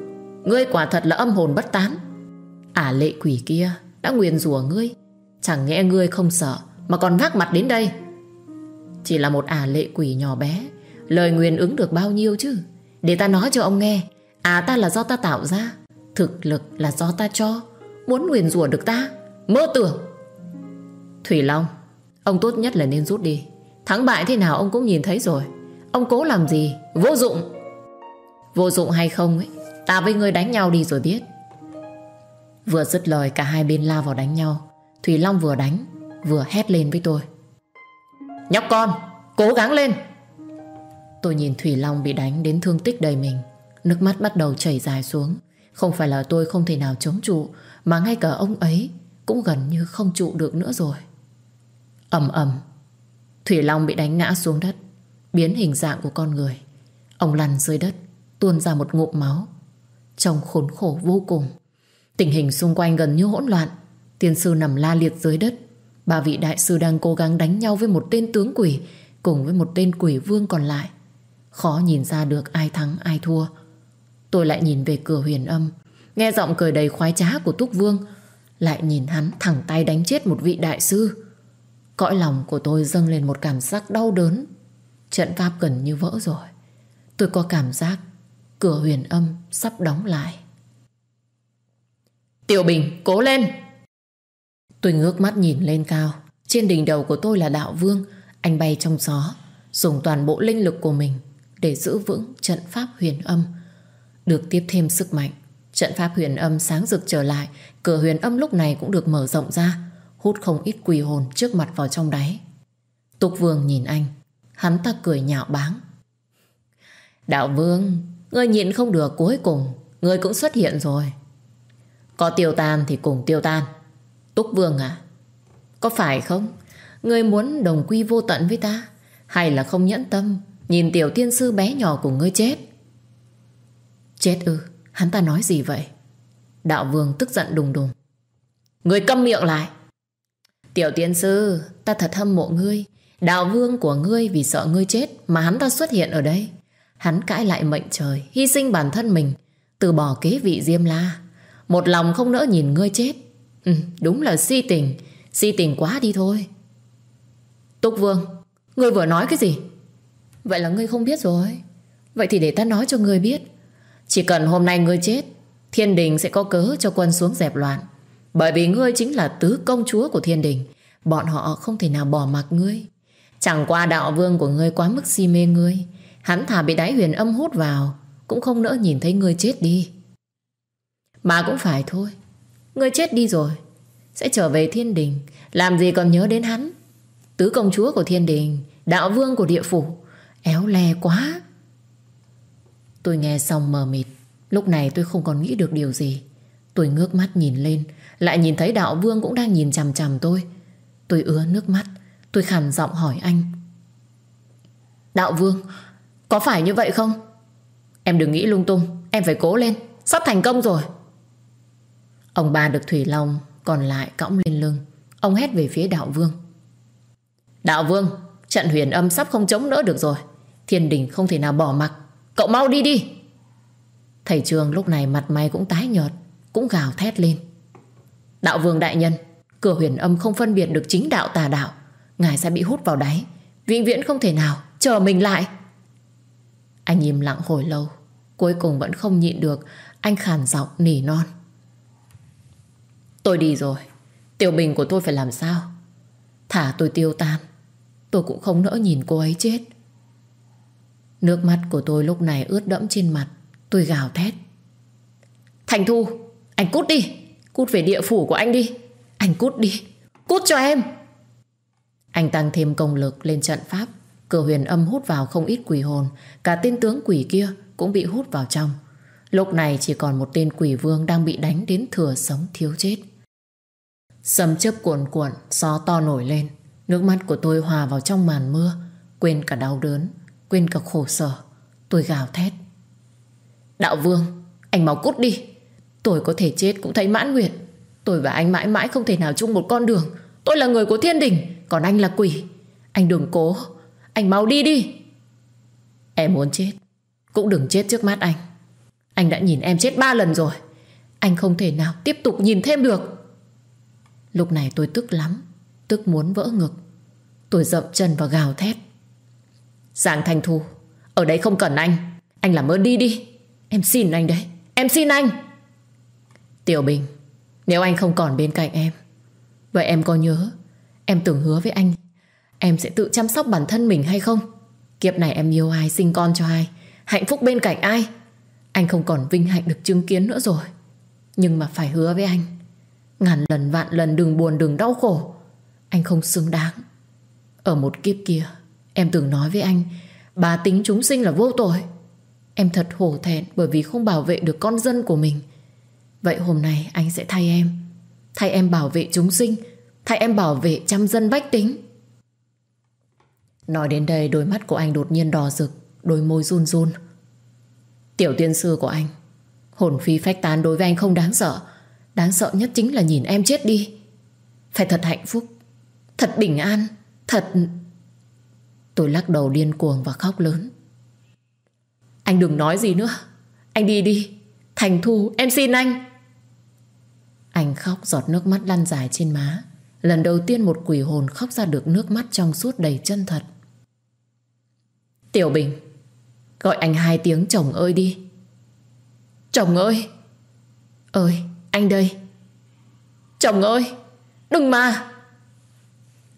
S1: Ngươi quả thật là âm hồn bất tán. Ả lệ quỷ kia đã nguyền rủa ngươi, Chẳng nghe ngươi không sợ Mà còn vác mặt đến đây? Chỉ là một ả lệ quỷ nhỏ bé. Lời nguyền ứng được bao nhiêu chứ? Để ta nói cho ông nghe. À ta là do ta tạo ra. Thực lực là do ta cho. Muốn nguyền rủa được ta? Mơ tưởng. Thủy Long, Ông tốt nhất là nên rút đi. Thắng bại thế nào ông cũng nhìn thấy rồi. Ông cố làm gì? Vô dụng. Vô dụng hay không ấy, Ta với ngươi đánh nhau đi rồi biết. Vừa dứt lời, cả hai bên lao vào đánh nhau. Thủy Long vừa đánh, Vừa hét lên với tôi. Nhóc con, Cố gắng lên. Tôi nhìn Thủy Long bị đánh đến thương tích đầy mình. Nước mắt bắt đầu chảy dài xuống. Không phải là tôi không thể nào chống trụ, Mà ngay cả ông ấy Cũng gần như không trụ được nữa rồi. Ầm ầm, Thủy Long bị đánh ngã xuống đất, Biến hình dạng của con người. Ông lăn dưới đất, Tuôn ra một ngụm máu. Trông khốn khổ vô cùng. Tình hình xung quanh gần như hỗn loạn. Tiên sư nằm la liệt dưới đất Ba vị đại sư đang cố gắng đánh nhau với một tên tướng quỷ, Cùng với một tên quỷ vương còn lại. Khó nhìn ra được ai thắng, ai thua. Tôi lại nhìn về cửa huyền âm. Nghe giọng cười đầy khoái trá của Túc Vương, Lại nhìn hắn thẳng tay đánh chết một vị đại sư. Cõi lòng của tôi dâng lên một cảm giác đau đớn. Trận pháp gần như vỡ rồi. Tôi có cảm giác Cửa huyền âm sắp đóng lại. Tiểu Bình, cố lên! Tôi ngước mắt nhìn lên cao. Trên đỉnh đầu của tôi là đạo vương. Anh bay trong gió, Dùng toàn bộ linh lực của mình Để giữ vững trận pháp huyền âm. Được tiếp thêm sức mạnh, Trận pháp huyền âm sáng rực trở lại. Cửa huyền âm lúc này cũng được mở rộng ra, Hút không ít quỷ hồn trước mặt vào trong đáy. Tục vương nhìn anh, Hắn ta cười nhạo báng. Đạo vương, Ngươi nhịn không được cuối cùng, Ngươi cũng xuất hiện rồi. Có tiêu tan thì cùng tiêu tan. Túc Vương à? Có phải không? Ngươi muốn đồng quy vô tận với ta Hay là không nhẫn tâm Nhìn tiểu tiên sư bé nhỏ của ngươi chết? Chết ư? Hắn ta nói gì vậy? Đạo vương tức giận đùng đùng. Ngươi câm miệng lại. Tiểu tiên sư Ta thật hâm mộ ngươi. Đạo vương của ngươi vì sợ ngươi chết Mà hắn ta xuất hiện ở đây. Hắn cãi lại mệnh trời, hy sinh bản thân mình, từ bỏ kế vị Diêm La. Một lòng không nỡ nhìn ngươi chết. Ừ, đúng là si tình, si tình quá đi thôi. Túc Vương, ngươi vừa nói cái gì? Vậy là ngươi không biết rồi. Vậy thì để ta nói cho ngươi biết. Chỉ cần hôm nay ngươi chết, thiên đình sẽ có cớ cho quân xuống dẹp loạn. Bởi vì ngươi chính là tứ công chúa của thiên đình. Bọn họ không thể nào bỏ mặc ngươi. Chẳng qua đạo vương của ngươi quá mức si mê ngươi. Hắn thả bị đáy huyền âm hút vào Cũng không nỡ nhìn thấy ngươi chết đi Mà cũng phải thôi Ngươi chết đi rồi. Sẽ trở về thiên đình. Làm gì còn nhớ đến hắn? Tứ công chúa của thiên đình, Đạo vương của địa phủ. Éo le quá. Tôi nghe xong mờ mịt. Lúc này tôi không còn nghĩ được điều gì. Tôi ngước mắt nhìn lên, Lại nhìn thấy đạo vương cũng đang nhìn chằm chằm tôi. Tôi ứa nước mắt. Tôi khàn giọng hỏi anh. Đạo vương, có phải như vậy không? Em đừng nghĩ lung tung. Em phải cố lên. Sắp thành công rồi. Ông ba được Thủy Long còn lại cõng lên lưng Ông hét về phía đạo vương. Đạo vương, trận huyền âm sắp không chống đỡ được rồi. Thiên đình không thể nào bỏ mặc. Cậu mau đi đi. Thầy trường lúc này mặt mày cũng tái nhợt, cũng gào thét lên. Đạo vương đại nhân, cửa huyền âm không phân biệt được chính đạo tà đạo. Ngài sẽ bị hút vào đáy. Vĩnh viễn không thể nào, chờ mình lại. Anh im lặng hồi lâu, cuối cùng vẫn không nhịn được, anh khàn giọng nỉ non. Tôi đi rồi, tiểu bình của tôi phải làm sao? Thả tôi tiêu tan, tôi cũng không nỡ nhìn cô ấy chết. Nước mắt của tôi lúc này ướt đẫm trên mặt, tôi gào thét. Thành Thu, anh cút đi, cút về địa phủ của anh đi. Anh cút đi, cút cho em. Anh tăng thêm công lực lên trận pháp, cửa huyền âm hút vào không ít quỷ hồn, cả tên tướng quỷ kia cũng bị hút vào trong. Lúc này chỉ còn một tên quỷ vương đang bị đánh đến thừa sống thiếu chết. Sấm chớp cuộn cuộn, gió to nổi lên. Nước mắt của tôi hòa vào trong màn mưa, quên cả đau đớn, quên cả khổ sở. Tôi gào thét. Đạo vương, anh mau cút đi. Tôi có thể chết cũng thấy mãn nguyện. Tôi và anh mãi mãi không thể nào chung một con đường. Tôi là người của thiên đình, còn anh là quỷ. Anh đừng cố, anh mau đi đi. Em muốn chết, cũng đừng chết trước mắt anh. Anh đã nhìn em chết ba lần rồi. Anh không thể nào tiếp tục nhìn thêm được. Lúc này tôi tức lắm, Tức muốn vỡ ngực. Tôi dậm chân và gào thét. Giang Thanh Thu, Ở đây không cần anh. Anh làm ơn đi đi. Em xin anh đấy. Em xin anh. Tiểu Bình, Nếu anh không còn bên cạnh em, Vậy em có nhớ, Em từng hứa với anh, Em sẽ tự chăm sóc bản thân mình hay không? Kiếp này em yêu ai, sinh con cho ai, Hạnh phúc bên cạnh ai? Anh không còn vinh hạnh được chứng kiến nữa rồi. Nhưng mà phải hứa với anh Ngàn lần vạn lần đừng buồn, đừng đau khổ. Anh không xứng đáng. Ở một kiếp kia, Em từng nói với anh, Bà tính chúng sinh là vô tội. Em thật hổ thẹn bởi vì không bảo vệ được con dân của mình. Vậy hôm nay anh sẽ thay em. Thay em bảo vệ chúng sinh. Thay em bảo vệ trăm dân bách tính. Nói đến đây, đôi mắt của anh đột nhiên đỏ rực, Đôi môi run run. Tiểu tiên sư của anh, Hồn phi phách tán đối với anh không đáng sợ. Đáng sợ nhất chính là nhìn em chết đi. Phải thật hạnh phúc. Thật bình an. Thật Tôi lắc đầu điên cuồng và khóc lớn. Anh đừng nói gì nữa. Anh đi đi. Thành Thu, em xin anh. Anh khóc giọt nước mắt lăn dài trên má. Lần đầu tiên một quỷ hồn khóc ra được nước mắt trong suốt đầy chân thật. Tiểu Bình, Gọi anh hai tiếng chồng ơi đi. Chồng ơi. Ơi anh đây. Chồng ơi, Đừng mà.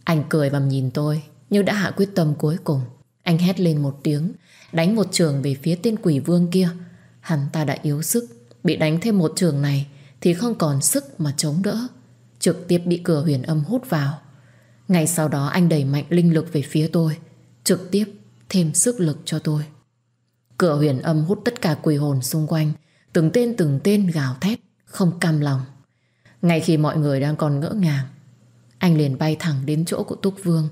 S1: Anh cười và nhìn tôi Như đã hạ quyết tâm cuối cùng. Anh hét lên một tiếng, Đánh một trường về phía tên quỷ vương kia. Hắn ta đã yếu sức, Bị đánh thêm một trường này Thì không còn sức mà chống đỡ. Trực tiếp bị cửa huyền âm hút vào. Ngay sau đó anh đẩy mạnh linh lực về phía tôi, Trực tiếp thêm sức lực cho tôi. Cửa huyền âm hút tất cả quỷ hồn xung quanh, Từng tên từng tên gào thét không cam lòng. Ngay khi mọi người đang còn ngỡ ngàng, anh liền bay thẳng đến chỗ của Túc Vương.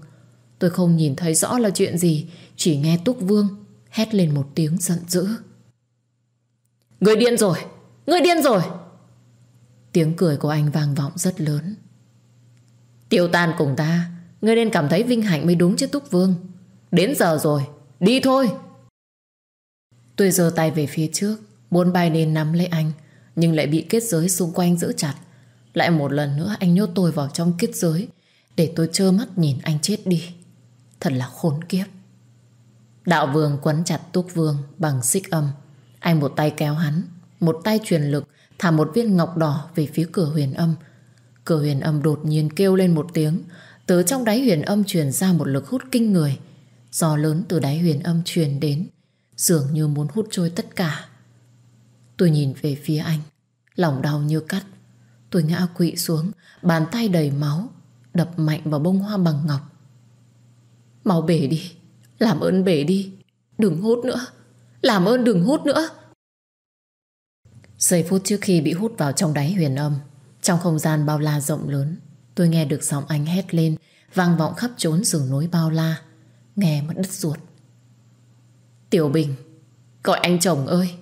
S1: Tôi không nhìn thấy rõ là chuyện gì, chỉ nghe Túc Vương hét lên một tiếng giận dữ. Người điên rồi! Người điên rồi! Tiếng cười của anh vang vọng rất lớn. Tiêu tan cùng ta, ngươi nên cảm thấy vinh hạnh mới đúng chứ Túc Vương. Đến giờ rồi, đi thôi! Tôi giơ tay về phía trước, muốn bay lên nắm lấy anh, nhưng lại bị kết giới xung quanh giữ chặt. Lại một lần nữa anh nhốt tôi vào trong kết giới để tôi trơ mắt nhìn anh chết đi. Thật là khốn kiếp. Đạo vương quấn chặt túc vương bằng xích âm. Anh một tay kéo hắn, một tay truyền lực thả một viên ngọc đỏ về phía cửa huyền âm. Cửa huyền âm đột nhiên kêu lên một tiếng. Từ trong đáy huyền âm truyền ra một lực hút kinh người. Gió lớn từ đáy huyền âm truyền đến dường như muốn hút trôi tất cả. Tôi nhìn về phía anh, Lòng đau như cắt. Tôi ngã quỵ xuống, Bàn tay đầy máu, Đập mạnh vào bông hoa bằng ngọc. Mau bể đi, Làm ơn bể đi, Đừng hút nữa, Làm ơn đừng hút nữa. Giây phút trước khi bị hút vào trong đáy huyền âm, Trong không gian bao la rộng lớn, Tôi nghe được giọng anh hét lên, vang vọng khắp trốn rừng núi bao la, Nghe mất đứt ruột. Tiểu Bình, Gọi anh chồng ơi.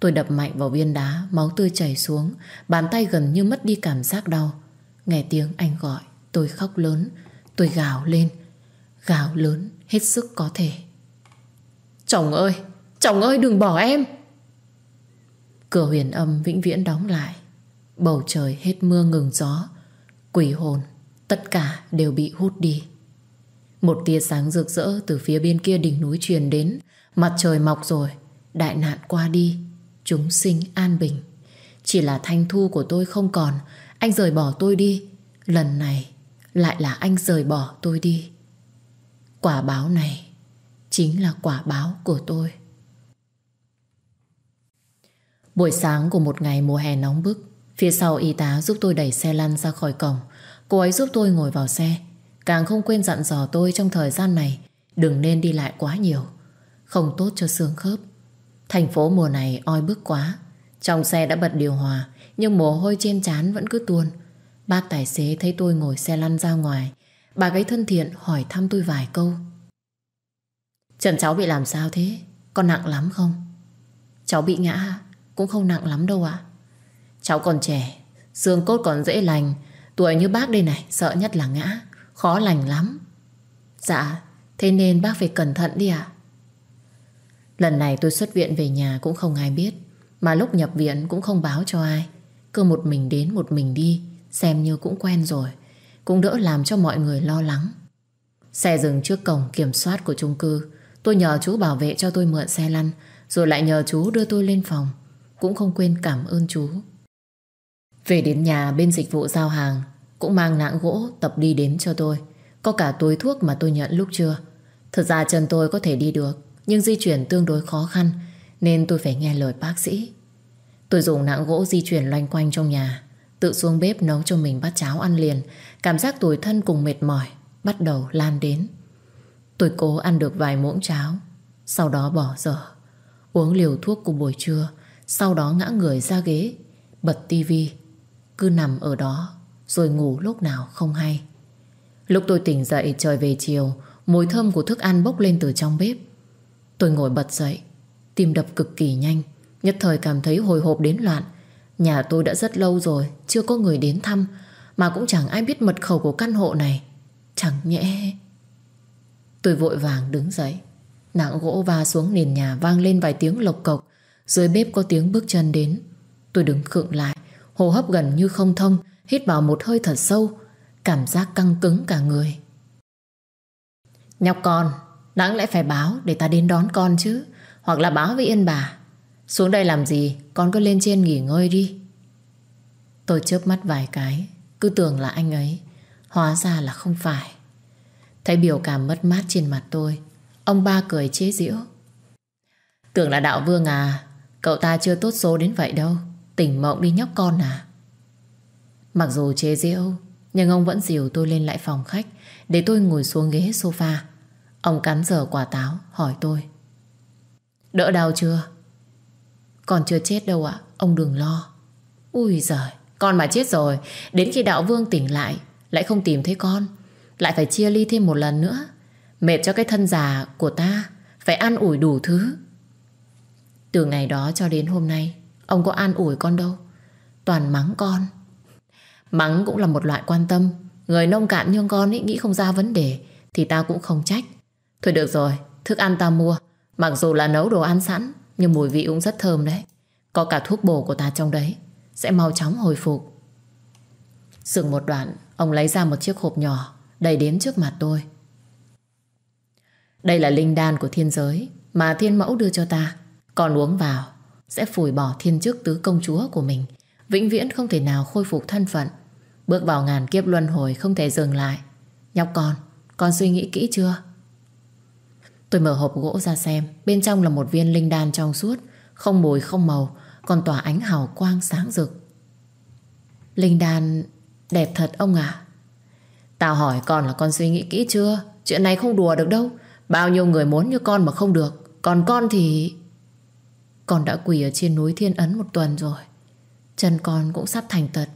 S1: Tôi đập mạnh vào viên đá, máu tươi chảy xuống, bàn tay gần như mất đi cảm giác đau. Nghe tiếng anh gọi Tôi khóc lớn Tôi gào lên. Gào lớn hết sức có thể. Chồng ơi Chồng ơi đừng bỏ em! Cửa huyền âm vĩnh viễn đóng lại. Bầu trời hết mưa ngừng gió. Quỷ hồn Tất cả đều bị hút đi. Một tia sáng rực rỡ Từ phía bên kia đỉnh núi truyền đến. Mặt trời mọc rồi Đại nạn qua đi. Chúng sinh an bình. Chỉ là thanh thu của tôi không còn, Anh rời bỏ tôi đi. Lần này lại là anh rời bỏ tôi đi. Quả báo này Chính là quả báo của tôi. Buổi sáng của một ngày mùa hè nóng bức, Phía sau y tá giúp tôi đẩy xe lăn ra khỏi cổng. Cô ấy giúp tôi ngồi vào xe. Càng không quên dặn dò tôi trong thời gian này, Đừng nên đi lại quá nhiều. Không tốt cho xương khớp. Thành phố mùa này oi bức quá. Trong xe đã bật điều hòa, Nhưng mồ hôi trên trán vẫn cứ tuôn. Bác tài xế thấy tôi ngồi xe lăn ra ngoài. Bà gái thân thiện hỏi thăm tôi vài câu. Trần, cháu bị làm sao thế? Có nặng lắm không? Cháu bị ngã, Cũng không nặng lắm đâu ạ. Cháu còn trẻ, Xương cốt còn dễ lành. Tuổi như bác đây này, Sợ nhất là ngã, Khó lành lắm. Dạ Thế nên bác phải cẩn thận đi ạ. Lần này tôi xuất viện về nhà cũng không ai biết, Mà lúc nhập viện cũng không báo cho ai. Cứ một mình đến một mình đi, Xem như cũng quen rồi, Cũng đỡ làm cho mọi người lo lắng. Xe dừng trước cổng kiểm soát của chung cư, Tôi nhờ chú bảo vệ cho tôi mượn xe lăn, Rồi lại nhờ chú đưa tôi lên phòng, Cũng không quên cảm ơn chú. Về đến nhà, bên dịch vụ giao hàng Cũng mang nạng gỗ tập đi đến cho tôi, Có cả túi thuốc mà tôi nhận lúc chưa Thật ra chân tôi có thể đi được. Nhưng di chuyển tương đối khó khăn, Nên tôi phải nghe lời bác sĩ. Tôi dùng nạng gỗ di chuyển loanh quanh trong nhà, Tự xuống bếp nấu cho mình bát cháo ăn liền. Cảm giác tủi thân cùng mệt mỏi Bắt đầu lan đến. Tôi cố ăn được vài muỗng cháo, Sau đó bỏ dở, Uống liều thuốc của buổi trưa, Sau đó ngã người ra ghế, Bật tivi, Cứ nằm ở đó, Rồi ngủ lúc nào không hay. Lúc tôi tỉnh dậy trời về chiều, Mùi thơm của thức ăn bốc lên từ trong bếp. Tôi ngồi bật dậy, Tim đập cực kỳ nhanh, Nhất thời cảm thấy hồi hộp đến loạn. Nhà tôi đã rất lâu rồi Chưa có người đến thăm, Mà cũng chẳng ai biết mật khẩu của căn hộ này. Chẳng nhẽ Tôi vội vàng đứng dậy. Nặng gỗ va xuống nền nhà vang lên vài tiếng lộc cộc. Dưới bếp có tiếng bước chân đến. Tôi đứng khựng lại, Hô hấp gần như không thông, Hít vào một hơi thật sâu. Cảm giác căng cứng cả người. Nhóc con Đáng lẽ phải báo để ta đến đón con chứ. Hoặc là báo với yên bà. Xuống đây làm gì? Con cứ lên trên nghỉ ngơi đi. Tôi chớp mắt vài cái. Cứ tưởng là anh ấy. Hóa ra là không phải. Thấy biểu cảm mất mát trên mặt tôi, Ông ba cười chế giễu. Tưởng là đạo vương à Cậu ta chưa tốt số đến vậy đâu. Tỉnh mộng đi nhóc con à. Mặc dù chế giễu, Nhưng ông vẫn dìu tôi lên lại phòng khách, Để tôi ngồi xuống ghế sofa. Ông cắn dở quả táo, hỏi tôi. Đỡ đau chưa? Còn chưa chết đâu ạ, Ông đừng lo. Ui giời, Con mà chết rồi, Đến khi đạo vương tỉnh lại Lại không tìm thấy con, lại phải chia ly thêm một lần nữa. Mệt cho cái thân già của ta, Phải ăn ủi đủ thứ. Từ ngày đó cho đến hôm nay, Ông có an ủi con đâu. Toàn mắng con. Mắng cũng là một loại quan tâm. Người nông cạn như con ấy, nghĩ không ra vấn đề, Thì ta cũng không trách. Thôi được rồi, thức ăn ta mua Mặc dù là nấu đồ ăn sẵn Nhưng mùi vị cũng rất thơm đấy Có cả thuốc bổ của ta trong đấy Sẽ mau chóng hồi phục Dừng một đoạn Ông lấy ra một chiếc hộp nhỏ đầy đến trước mặt tôi. Đây là linh đan của thiên giới mà thiên mẫu đưa cho ta. Còn uống vào sẽ phủi bỏ thiên chức tứ công chúa của mình. Vĩnh viễn không thể nào khôi phục thân phận. Bước vào ngàn kiếp luân hồi không thể dừng lại. Nhóc con, con suy nghĩ kỹ chưa? Tôi mở hộp gỗ ra xem. Bên trong là một viên linh đan trong suốt, không mùi không màu, còn tỏa ánh hào quang sáng rực. Linh đan đẹp thật ông à? Tao hỏi con là con suy nghĩ kỹ chưa? Chuyện này không đùa được đâu. Bao nhiêu người muốn như con mà không được. Còn con thì Con đã quỳ ở trên núi Thiên Ấn một tuần rồi. Chân con cũng sắp thành tật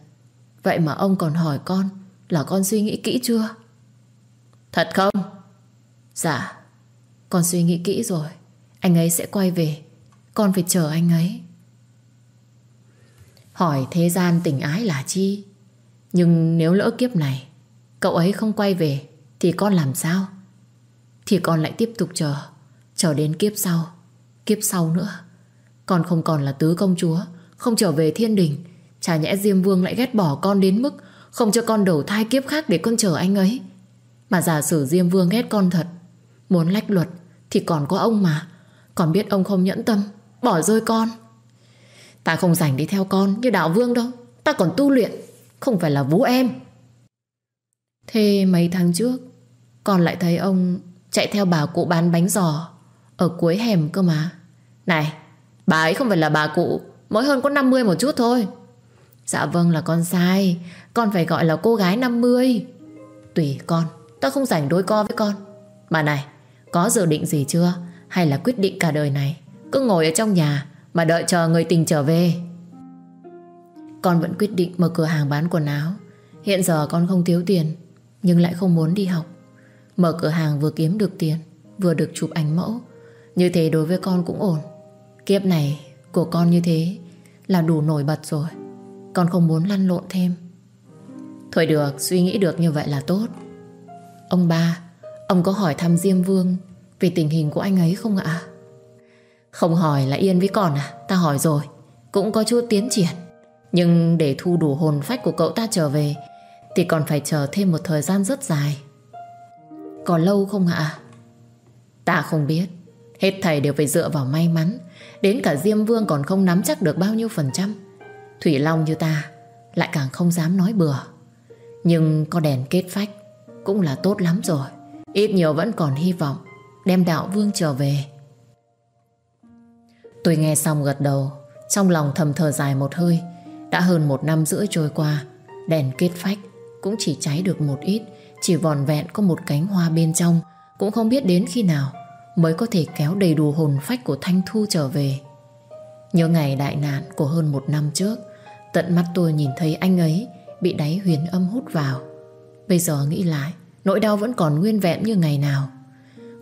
S1: Vậy mà ông còn hỏi con Là con suy nghĩ kỹ chưa? Thật không? Dạ. Con suy nghĩ kỹ rồi. Anh ấy sẽ quay về. Con phải chờ anh ấy. Hỏi thế gian tình ái là chi? Nhưng nếu lỡ kiếp này, Cậu ấy không quay về, Thì con làm sao? Thì con lại tiếp tục chờ. Chờ đến kiếp sau. Kiếp sau nữa. Con không còn là tứ công chúa, Không trở về thiên đình. Chả nhẽ Diêm Vương lại ghét bỏ con đến mức Không cho con đầu thai kiếp khác để con chờ anh ấy. Mà giả sử Diêm Vương ghét con thật, Muốn lách luật thì còn có ông mà. Còn biết ông không nhẫn tâm, Bỏ rơi con. Ta không rảnh đi theo con như đạo vương đâu. Ta còn tu luyện, Không phải là vũ em. Thế mấy tháng trước, Con lại thấy ông chạy theo bà cụ bán bánh giò Ở cuối hẻm cơ mà. Này, Bà ấy không phải là bà cụ, Mới hơn có 50 một chút thôi. Dạ vâng là con sai, Con phải gọi là cô gái 50 Tùy con, Ta không rảnh đối co với con. Mà này có dự định gì chưa? Hay là quyết định cả đời này? Cứ ngồi ở trong nhà Mà đợi chờ người tình trở về. Con vẫn quyết định mở cửa hàng bán quần áo. Hiện giờ con không thiếu tiền Nhưng lại không muốn đi học. Mở cửa hàng vừa kiếm được tiền Vừa được chụp ảnh mẫu. Như thế đối với con cũng ổn. Kiếp này của con như thế Là đủ nổi bật rồi. Con không muốn lăn lộn thêm. Thôi được, suy nghĩ được như vậy là tốt. Ông ba Ông có hỏi thăm Diêm Vương Về tình hình của anh ấy không ạ? Không hỏi là yên với con à? Ta hỏi rồi, Cũng có chút tiến triển. Nhưng để thu đủ hồn phách của cậu ta trở về, Thì còn phải chờ thêm một thời gian rất dài. Còn lâu không ạ? Ta không biết. Hết thầy đều phải dựa vào may mắn. Đến cả Diêm Vương còn không nắm chắc được bao nhiêu phần trăm. Thủy Long như ta Lại càng không dám nói bừa. Nhưng có đèn kết phách Cũng là tốt lắm rồi. Ít nhiều vẫn còn hy vọng Đem đạo vương trở về. Tôi nghe xong gật đầu, Trong lòng thầm thở dài một hơi. Đã hơn một năm rưỡi trôi qua, Đèn kết phách Cũng chỉ cháy được một ít, Chỉ vòn vẹn có một cánh hoa bên trong, Cũng không biết đến khi nào Mới có thể kéo đầy đủ hồn phách của Thanh Thu trở về. Nhớ ngày đại nạn của hơn một năm trước, Tận mắt tôi nhìn thấy anh ấy Bị đáy huyền âm hút vào. Bây giờ nghĩ lại Nỗi đau vẫn còn nguyên vẹn như ngày nào.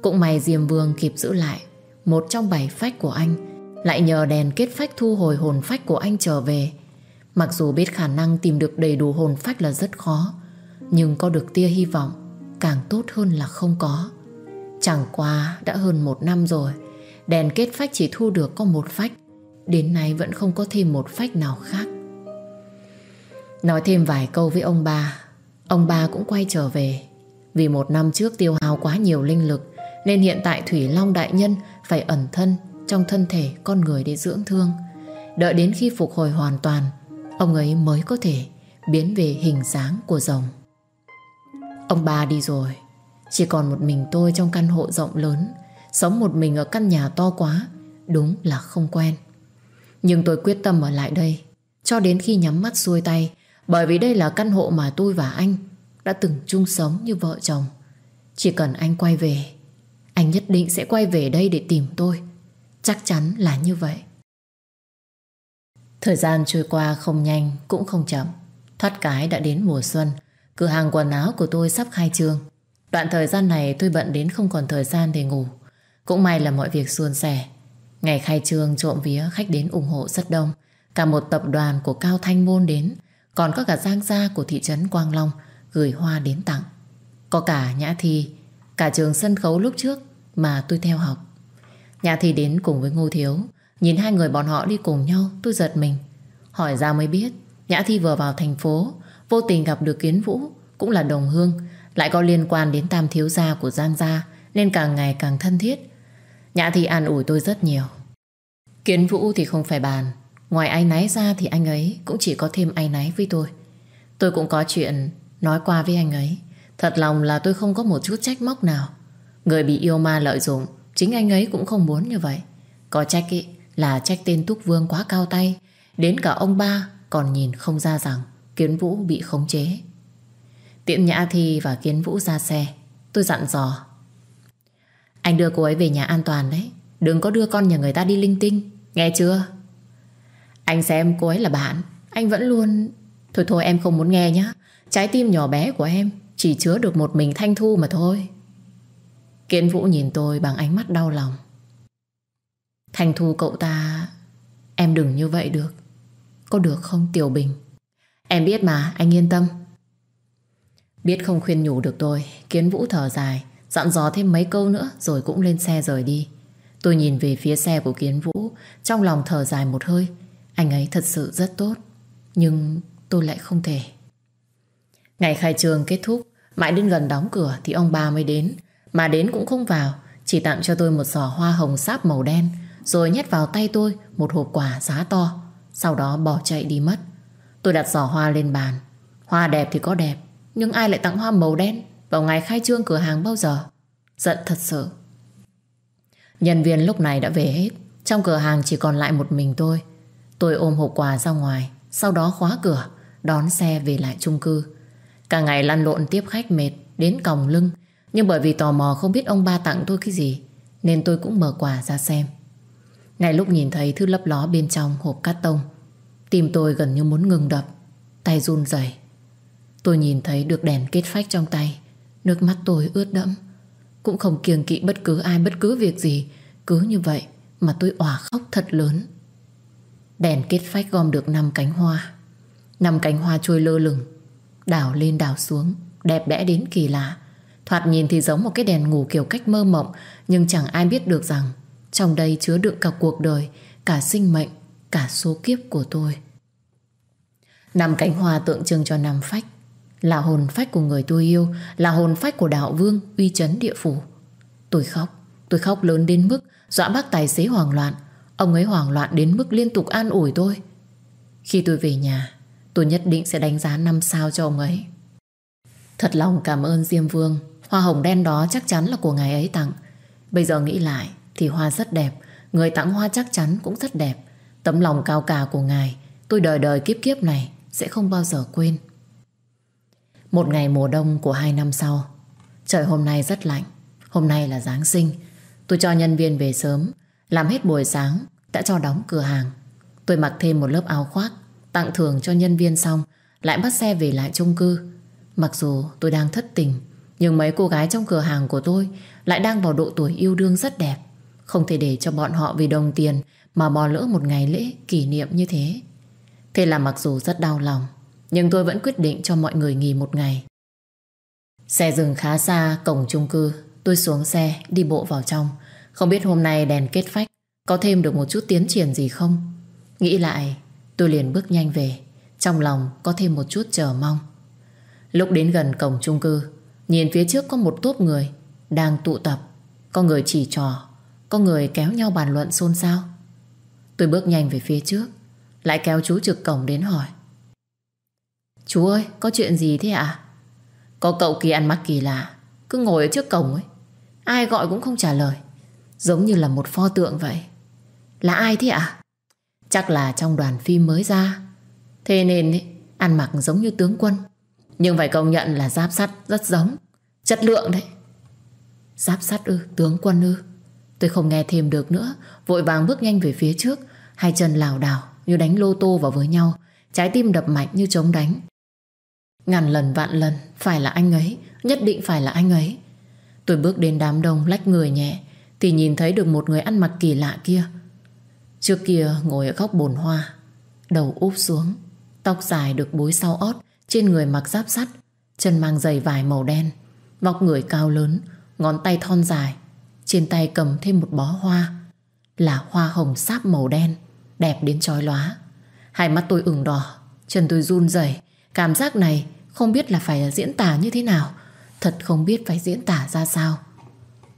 S1: Cũng may Diêm Vương kịp giữ lại, Một trong bảy phách của anh Lại nhờ đèn kết phách thu hồi hồn phách của anh trở về. Mặc dù biết khả năng tìm được đầy đủ hồn phách là rất khó, Nhưng có được tia hy vọng, Càng tốt hơn là không có. Chẳng qua đã hơn một năm rồi, Đèn kết phách chỉ thu được có một phách, Đến nay vẫn không có thêm một phách nào khác. Nói thêm vài câu với ông ba Ông ba cũng quay trở về. Vì một năm trước tiêu hao quá nhiều linh lực, Nên hiện tại Thủy Long Đại Nhân Phải ẩn thân trong thân thể con người để dưỡng thương. Đợi đến khi phục hồi hoàn toàn, Ông ấy mới có thể biến về hình dáng của rồng. Ông ba đi rồi. Chỉ còn một mình tôi trong căn hộ rộng lớn, Sống một mình ở căn nhà to quá, Đúng là không quen. Nhưng tôi quyết tâm ở lại đây, Cho đến khi nhắm mắt xuôi tay, Bởi vì đây là căn hộ mà tôi và anh đã từng chung sống như vợ chồng. Chỉ cần anh quay về, Anh nhất định sẽ quay về đây để tìm tôi. Chắc chắn là như vậy. Thời gian trôi qua không nhanh, Cũng không chậm. Thoát cái đã đến mùa xuân, Cửa hàng quần áo của tôi sắp khai trương. Đoạn thời gian này tôi bận đến không còn thời gian để ngủ. Cũng may là mọi việc suôn sẻ. Ngày khai trương trộm vía, khách đến ủng hộ rất đông. Cả một tập đoàn của Cao Thanh Môn đến, Còn có cả giang gia của thị trấn Quang Long. Gửi hoa đến tặng. Có cả Nhã Thi, Cả trường sân khấu lúc trước mà tôi theo học. Nhã Thi đến cùng với Ngô Thiếu, Nhìn hai người bọn họ đi cùng nhau, Tôi giật mình. Hỏi ra mới biết, Nhã Thi vừa vào thành phố, Vô tình gặp được Kiến Vũ, Cũng là đồng hương, Lại có liên quan đến tam thiếu gia của Giang Gia, Nên càng ngày càng thân thiết. Nhã Thi an ủi tôi rất nhiều. Kiến Vũ thì không phải bàn, Ngoài ai náy ra thì anh ấy Cũng chỉ có thêm ai náy với tôi. Tôi cũng có chuyện nói qua với anh ấy Thật lòng là tôi không có một chút trách móc nào. Người bị yêu ma lợi dụng Chính anh ấy cũng không muốn như vậy. Có trách ý, là trách tên Túc Vương quá cao tay Đến cả ông ba Còn nhìn không ra rằng Kiến Vũ bị khống chế. Tiễn Nhã Thi và Kiến Vũ ra xe Tôi dặn dò. Anh đưa cô ấy về nhà an toàn đấy Đừng có đưa con nhà người ta đi linh tinh Nghe chưa? Anh xem cô ấy là bạn Anh vẫn luôn Thôi thôi em không muốn nghe nhé Trái tim nhỏ bé của em Chỉ chứa được một mình Thanh Thu mà thôi. Kiến Vũ nhìn tôi bằng ánh mắt đau lòng. Thanh Thu, cậu ta, Em đừng như vậy được. Có được không, Tiểu Bình? Em biết mà, anh yên tâm. Biết không khuyên nhủ được tôi Kiến Vũ thở dài, Dặn dò thêm mấy câu nữa Rồi cũng lên xe rời đi. Tôi nhìn về phía xe của Kiến Vũ, Trong lòng thở dài một hơi. Anh ấy thật sự rất tốt, Nhưng tôi lại không thể. Ngày khai trường kết thúc, Mãi đến gần đóng cửa thì ông ba mới đến. Mà đến cũng không vào, Chỉ tặng cho tôi một giỏ hoa hồng sáp màu đen, Rồi nhét vào tay tôi Một hộp quà giá to, Sau đó bỏ chạy đi mất. Tôi đặt giỏ hoa lên bàn. Hoa đẹp thì có đẹp, Nhưng ai lại tặng hoa màu đen Vào ngày khai trương cửa hàng bao giờ? Giận thật sự. Nhân viên lúc này đã về hết, Trong cửa hàng chỉ còn lại một mình tôi. Tôi ôm hộp quà ra ngoài, Sau đó khóa cửa, Đón xe về lại chung cư. Cả ngày lăn lộn tiếp khách mệt, Đến còng lưng. Nhưng bởi vì tò mò không biết ông ba tặng tôi cái gì, Nên tôi cũng mở quà ra xem. Ngay lúc nhìn thấy thứ lấp ló bên trong hộp cát tông, Tim tôi gần như muốn ngừng đập, Tay run rẩy. Tôi nhìn thấy được đèn kết phách trong tay, Nước mắt tôi ướt đẫm. Cũng không kiêng kỵ bất cứ ai, bất cứ việc gì, Cứ như vậy mà tôi òa khóc thật lớn. Đèn kết phách gom được 5 cánh hoa. Năm cánh hoa trôi lơ lửng Đảo lên đảo xuống, Đẹp đẽ đến kỳ lạ. Thoạt nhìn thì giống một cái đèn ngủ kiểu cách mơ mộng, Nhưng chẳng ai biết được rằng, Trong đây chứa đựng cả cuộc đời, Cả sinh mệnh, Cả số kiếp của tôi. Năm cánh hoa tượng trưng cho năm phách. Là hồn phách của người tôi yêu, Là hồn phách của đạo vương Uy chấn địa phủ. Tôi khóc Tôi khóc lớn đến mức Dọa bác tài xế hoảng loạn. Ông ấy hoảng loạn đến mức liên tục an ủi tôi. Khi tôi về nhà Tôi nhất định sẽ đánh giá năm sao cho ông ấy. Thật lòng cảm ơn Diêm Vương. Hoa hồng đen đó chắc chắn là của ngài ấy tặng. Bây giờ nghĩ lại, Thì hoa rất đẹp. Người tặng hoa chắc chắn cũng rất đẹp. Tấm lòng cao cả của ngài, Tôi đời đời kiếp kiếp này Sẽ không bao giờ quên. Một ngày mùa đông của hai năm sau. Trời hôm nay rất lạnh. Hôm nay là Giáng sinh. Tôi cho nhân viên về sớm. Làm hết buổi sáng, Đã cho đóng cửa hàng. Tôi mặc thêm một lớp áo khoác. Tặng thưởng cho nhân viên xong, Lại bắt xe về lại chung cư. Mặc dù tôi đang thất tình, Nhưng mấy cô gái trong cửa hàng của tôi Lại đang vào độ tuổi yêu đương rất đẹp. Không thể để cho bọn họ vì đồng tiền Mà bỏ lỡ một ngày lễ kỷ niệm như thế. Thế là mặc dù rất đau lòng, Nhưng tôi vẫn quyết định cho mọi người nghỉ một ngày. Xe dừng khá xa cổng chung cư, Tôi xuống xe, đi bộ vào trong. Không biết hôm nay đèn kết phách, Có thêm được một chút tiến triển gì không? Nghĩ lại Tôi liền bước nhanh về, Trong lòng có thêm một chút chờ mong. Lúc đến gần cổng chung cư, Nhìn phía trước có một tốp người Đang tụ tập. Có người chỉ trò, Có người kéo nhau bàn luận xôn xao. Tôi bước nhanh về phía trước, Lại kéo chú trực cổng đến hỏi. Chú ơi, có chuyện gì thế ạ? Có cậu kia ăn mặc kỳ lạ, Cứ ngồi ở trước cổng ấy, Ai gọi cũng không trả lời, Giống như là một pho tượng vậy. Là ai thế ạ? Chắc là trong đoàn phim mới ra. Thế nên ấy, ăn mặc giống như tướng quân. Nhưng phải công nhận là giáp sắt rất giống. Chất lượng đấy. Giáp sắt ư, tướng quân ư. Tôi không nghe thêm được nữa. Vội vàng bước nhanh về phía trước. Hai chân lảo đảo như đánh lô tô vào với nhau. Trái tim đập mạnh như trống đánh. Ngàn lần vạn lần Phải là anh ấy. Nhất định phải là anh ấy. Tôi bước đến đám đông lách người nhẹ. Thì nhìn thấy được một người ăn mặc kỳ lạ kia. Trước kia ngồi ở góc bồn hoa, Đầu úp xuống, Tóc dài được búi sau ót, Trên người mặc giáp sắt, Chân mang giày vải màu đen, Vóc người cao lớn, Ngón tay thon dài, Trên tay cầm thêm một bó hoa, Là hoa hồng sáp màu đen, Đẹp đến chói lóa. Hai mắt tôi ửng đỏ, Chân tôi run rẩy, Cảm giác này không biết là phải diễn tả như thế nào, Thật không biết phải diễn tả ra sao.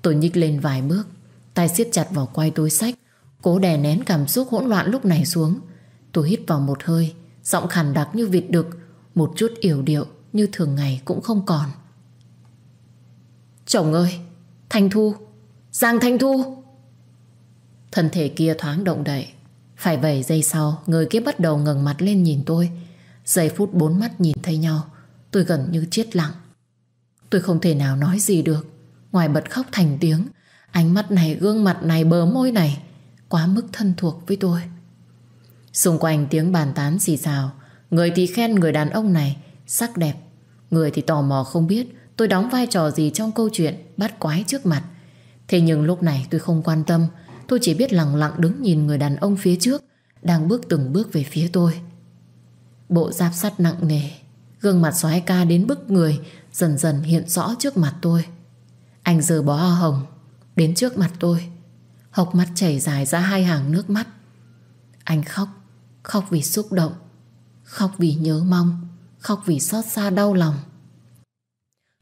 S1: Tôi nhích lên vài bước, Tay siết chặt vào quay túi sách Cố đè nén cảm xúc hỗn loạn lúc này xuống. Tôi hít vào một hơi Giọng khàn đặc như vịt đực Một chút yểu điệu như thường ngày cũng không còn. Chồng ơi Thanh Thu Giang Thanh Thu. Thân thể kia thoáng động đậy. Phải vài giây sau Người kia bắt đầu ngẩng mặt lên nhìn tôi. Giây phút bốn mắt nhìn thấy nhau Tôi gần như chết lặng. Tôi không thể nào nói gì được. Ngoài bật khóc thành tiếng Ánh mắt này, gương mặt này, bờ môi này quá mức thân thuộc với tôi. Xung quanh tiếng bàn tán xì xào, người thì khen người đàn ông này sắc đẹp, người thì tò mò không biết tôi đóng vai trò gì trong câu chuyện bắt quái trước mặt. Thế nhưng lúc này tôi không quan tâm, tôi chỉ biết lặng lặng đứng nhìn người đàn ông phía trước đang bước từng bước về phía tôi. Bộ giáp sắt nặng nề, Gương mặt xoái ca đến bức người Dần dần hiện rõ trước mặt tôi Anh giờ bó hoa hồng Đến trước mặt tôi Hộc mắt chảy dài ra hai hàng nước mắt. Anh khóc Khóc vì xúc động, Khóc vì nhớ mong, Khóc vì xót xa đau lòng.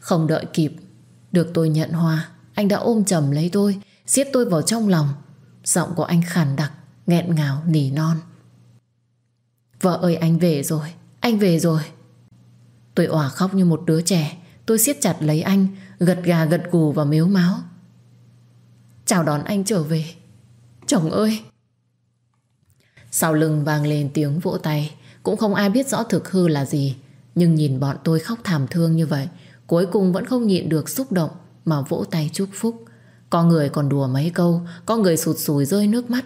S1: Không đợi kịp, Được tôi nhận hoa Anh đã ôm chầm lấy tôi, siết tôi vào trong lòng. Giọng của anh khàn đặc, nghẹn ngào, nỉ non. Vợ ơi, anh về rồi, Anh về rồi. Tôi òa khóc như một đứa trẻ, Tôi siết chặt lấy anh, Gật gà gật gù và miếu máu. Chào đón anh trở về. Chồng ơi. Sau lưng vang lên tiếng vỗ tay, Cũng không ai biết rõ thực hư là gì. Nhưng nhìn bọn tôi khóc thảm thương như vậy, Cuối cùng vẫn không nhịn được xúc động Mà vỗ tay chúc phúc. Có người còn đùa mấy câu, Có người sụt sùi rơi nước mắt.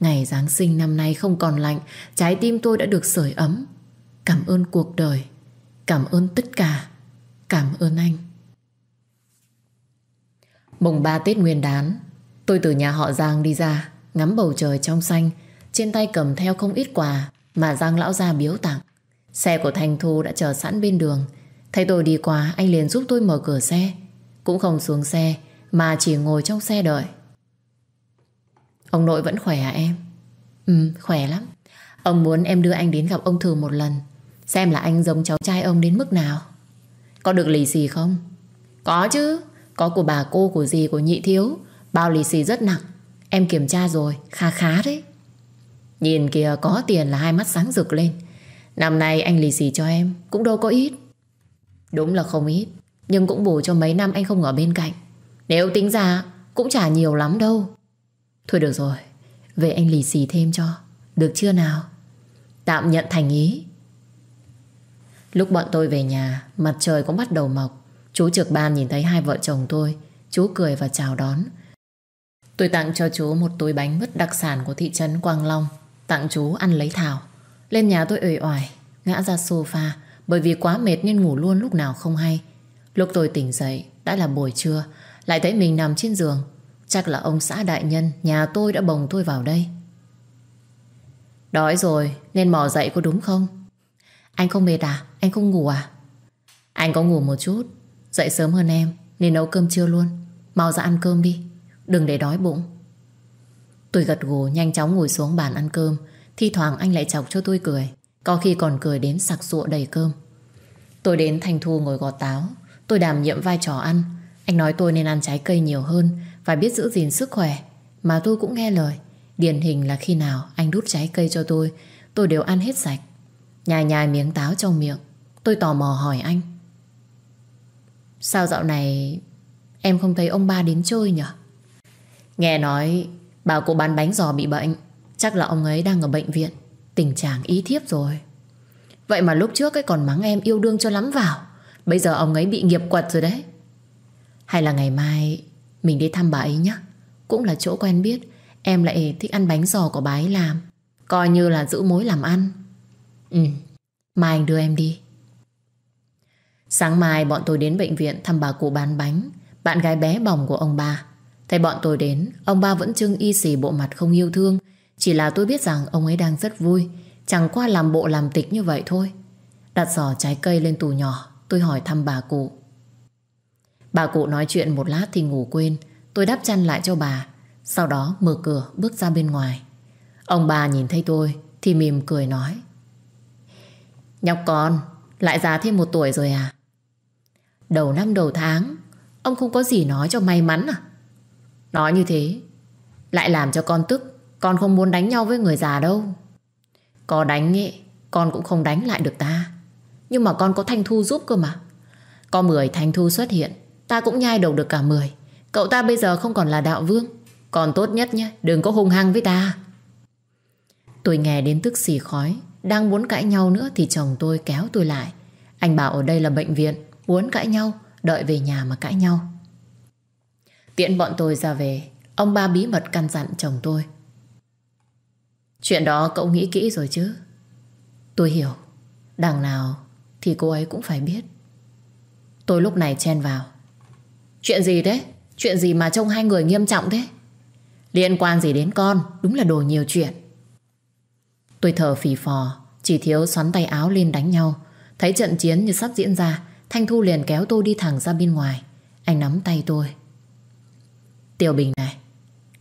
S1: Ngày Giáng sinh năm nay không còn lạnh, Trái tim tôi đã được sưởi ấm. Cảm ơn cuộc đời, Cảm ơn tất cả, Cảm ơn anh. Mùng 3 Tết Nguyên đán Tôi từ nhà họ Giang đi ra Ngắm bầu trời trong xanh. Trên tay cầm theo không ít quà Mà Giang lão ra biếu tặng. Xe của Thành Thu đã chờ sẵn bên đường. Thấy tôi đi qua anh liền giúp tôi mở cửa xe. Cũng không xuống xe Mà chỉ ngồi trong xe đợi. Ông nội vẫn khỏe à em? Ừ, khỏe lắm. Ông muốn em đưa anh đến gặp ông Thử một lần. Xem là anh giống cháu trai ông đến mức nào. Có được lì xì không? Có chứ. Có của bà cô, của dì, của nhị thiếu. Bao lì xì rất nặng. Em kiểm tra rồi, khá khá đấy. Nhìn kìa có tiền là hai mắt sáng rực lên. Năm nay anh lì xì cho em Cũng đâu có ít. Đúng là không ít Nhưng cũng bù cho mấy năm anh không ở bên cạnh. Nếu tính ra cũng chả nhiều lắm đâu. Thôi được rồi Về anh lì xì thêm cho. Được chưa nào? Tạm nhận thành ý. Lúc bọn tôi về nhà Mặt trời cũng bắt đầu mọc. Chú trực ban nhìn thấy hai vợ chồng tôi. Chú cười và chào đón. Tôi tặng cho chú một túi bánh mứt đặc sản của thị trấn Quang Long. Tặng chú ăn lấy thảo. Lên nhà tôi ủi oải, Ngã ra sofa, Bởi vì quá mệt nên ngủ luôn lúc nào không hay. Lúc tôi tỉnh dậy, Đã là buổi trưa, Lại thấy mình nằm trên giường. Chắc là ông xã đại nhân, Nhà tôi đã bồng tôi vào đây. Đói rồi, Nên mò dậy có đúng không? Anh không mệt à? Anh không ngủ à? Anh có ngủ một chút. Dậy sớm hơn em, Nên nấu cơm trưa luôn. Mau ra ăn cơm đi. Đừng để đói bụng. Tôi gật gù, nhanh chóng ngồi xuống bàn ăn cơm. Thi thoảng anh lại chọc cho tôi cười. Có khi còn cười đến sặc sụa đầy cơm. Tôi đến Thanh Thu ngồi gọt táo. Tôi đảm nhiệm vai trò ăn. Anh nói tôi nên ăn trái cây nhiều hơn và biết giữ gìn sức khỏe. Mà tôi cũng nghe lời. Điển hình là khi nào anh đút trái cây cho tôi Tôi đều ăn hết sạch. Nhai nhai miếng táo trong miệng. Tôi tò mò hỏi anh. Sao dạo này Em không thấy ông ba đến chơi nhỉ Nghe nói Bà cụ bán bánh giò bị bệnh. Chắc là ông ấy đang ở bệnh viện. Tình trạng ý thiếp rồi. Vậy mà lúc trước ấy còn mắng em yêu đương cho lắm vào. Bây giờ ông ấy bị nghiệp quật rồi đấy. Hay là ngày mai Mình đi thăm bà ấy nhé Cũng là chỗ quen biết. Em lại thích ăn bánh giò của bà ấy làm. Coi như là giữ mối làm ăn. Ừ Mai anh đưa em đi. Sáng mai bọn tôi đến bệnh viện thăm bà cụ bán bánh. Bạn gái bé bỏng của ông bà Thấy bọn tôi đến, Ông ba vẫn trưng y xỉ bộ mặt không yêu thương. Chỉ là tôi biết rằng ông ấy đang rất vui. Chẳng qua làm bộ làm tịch như vậy thôi. Đặt giỏ trái cây lên tủ nhỏ, Tôi hỏi thăm bà cụ. Bà cụ nói chuyện một lát thì ngủ quên. Tôi đắp chăn lại cho bà. Sau đó mở cửa, bước ra bên ngoài. Ông bà nhìn thấy tôi Thì mỉm cười nói. Nhóc con, Lại già thêm một tuổi rồi à? Đầu năm đầu tháng, Ông không có gì nói cho may mắn à? Nói như thế, Lại làm cho con tức, Con không muốn đánh nhau với người già đâu. Có đánh ấy, Con cũng không đánh lại được ta. Nhưng mà con có Thanh Thu giúp cơ mà. Có 10 Thanh Thu xuất hiện, Ta cũng nhai đầu được cả 10 Cậu ta bây giờ không còn là đạo vương, Còn tốt nhất nhé, Đừng có hung hăng với ta. Tôi nghe đến tức xì khói, Đang muốn cãi nhau nữa Thì chồng tôi kéo tôi lại. Anh bảo ở đây là bệnh viện, Muốn cãi nhau, Đợi về nhà mà cãi nhau. Tiễn bọn tôi ra về. Ông ba bí mật căn dặn chồng tôi. Chuyện đó cậu nghĩ kỹ rồi chứ? Tôi hiểu. Đằng nào thì cô ấy cũng phải biết. Tôi lúc này chen vào. Chuyện gì thế? Chuyện gì mà trông hai người nghiêm trọng thế? Liên quan gì đến con? Đúng là đồ nhiều chuyện. Tôi thở phì phò, Chỉ thiếu xoắn tay áo lên đánh nhau. Thấy trận chiến như sắp diễn ra, Thanh Thu liền kéo tôi đi thẳng ra bên ngoài. Anh nắm tay tôi. Tiểu Bình này,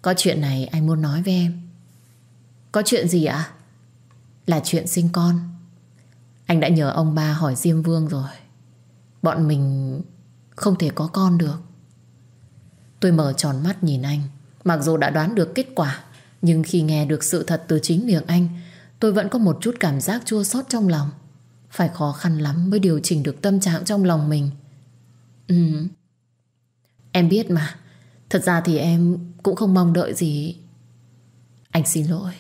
S1: Có chuyện này anh muốn nói với em. Có chuyện gì ạ? Là chuyện sinh con. Anh đã nhờ ông ba hỏi Diêm Vương rồi. Bọn mình không thể có con được. Tôi mở tròn mắt nhìn anh. Mặc dù đã đoán được kết quả, Nhưng khi nghe được sự thật từ chính miệng anh, Tôi vẫn có một chút cảm giác chua xót trong lòng. Phải khó khăn lắm mới điều chỉnh được tâm trạng trong lòng mình. Ừ. Em biết mà. Thật ra thì em cũng không mong đợi gì. Anh xin lỗi.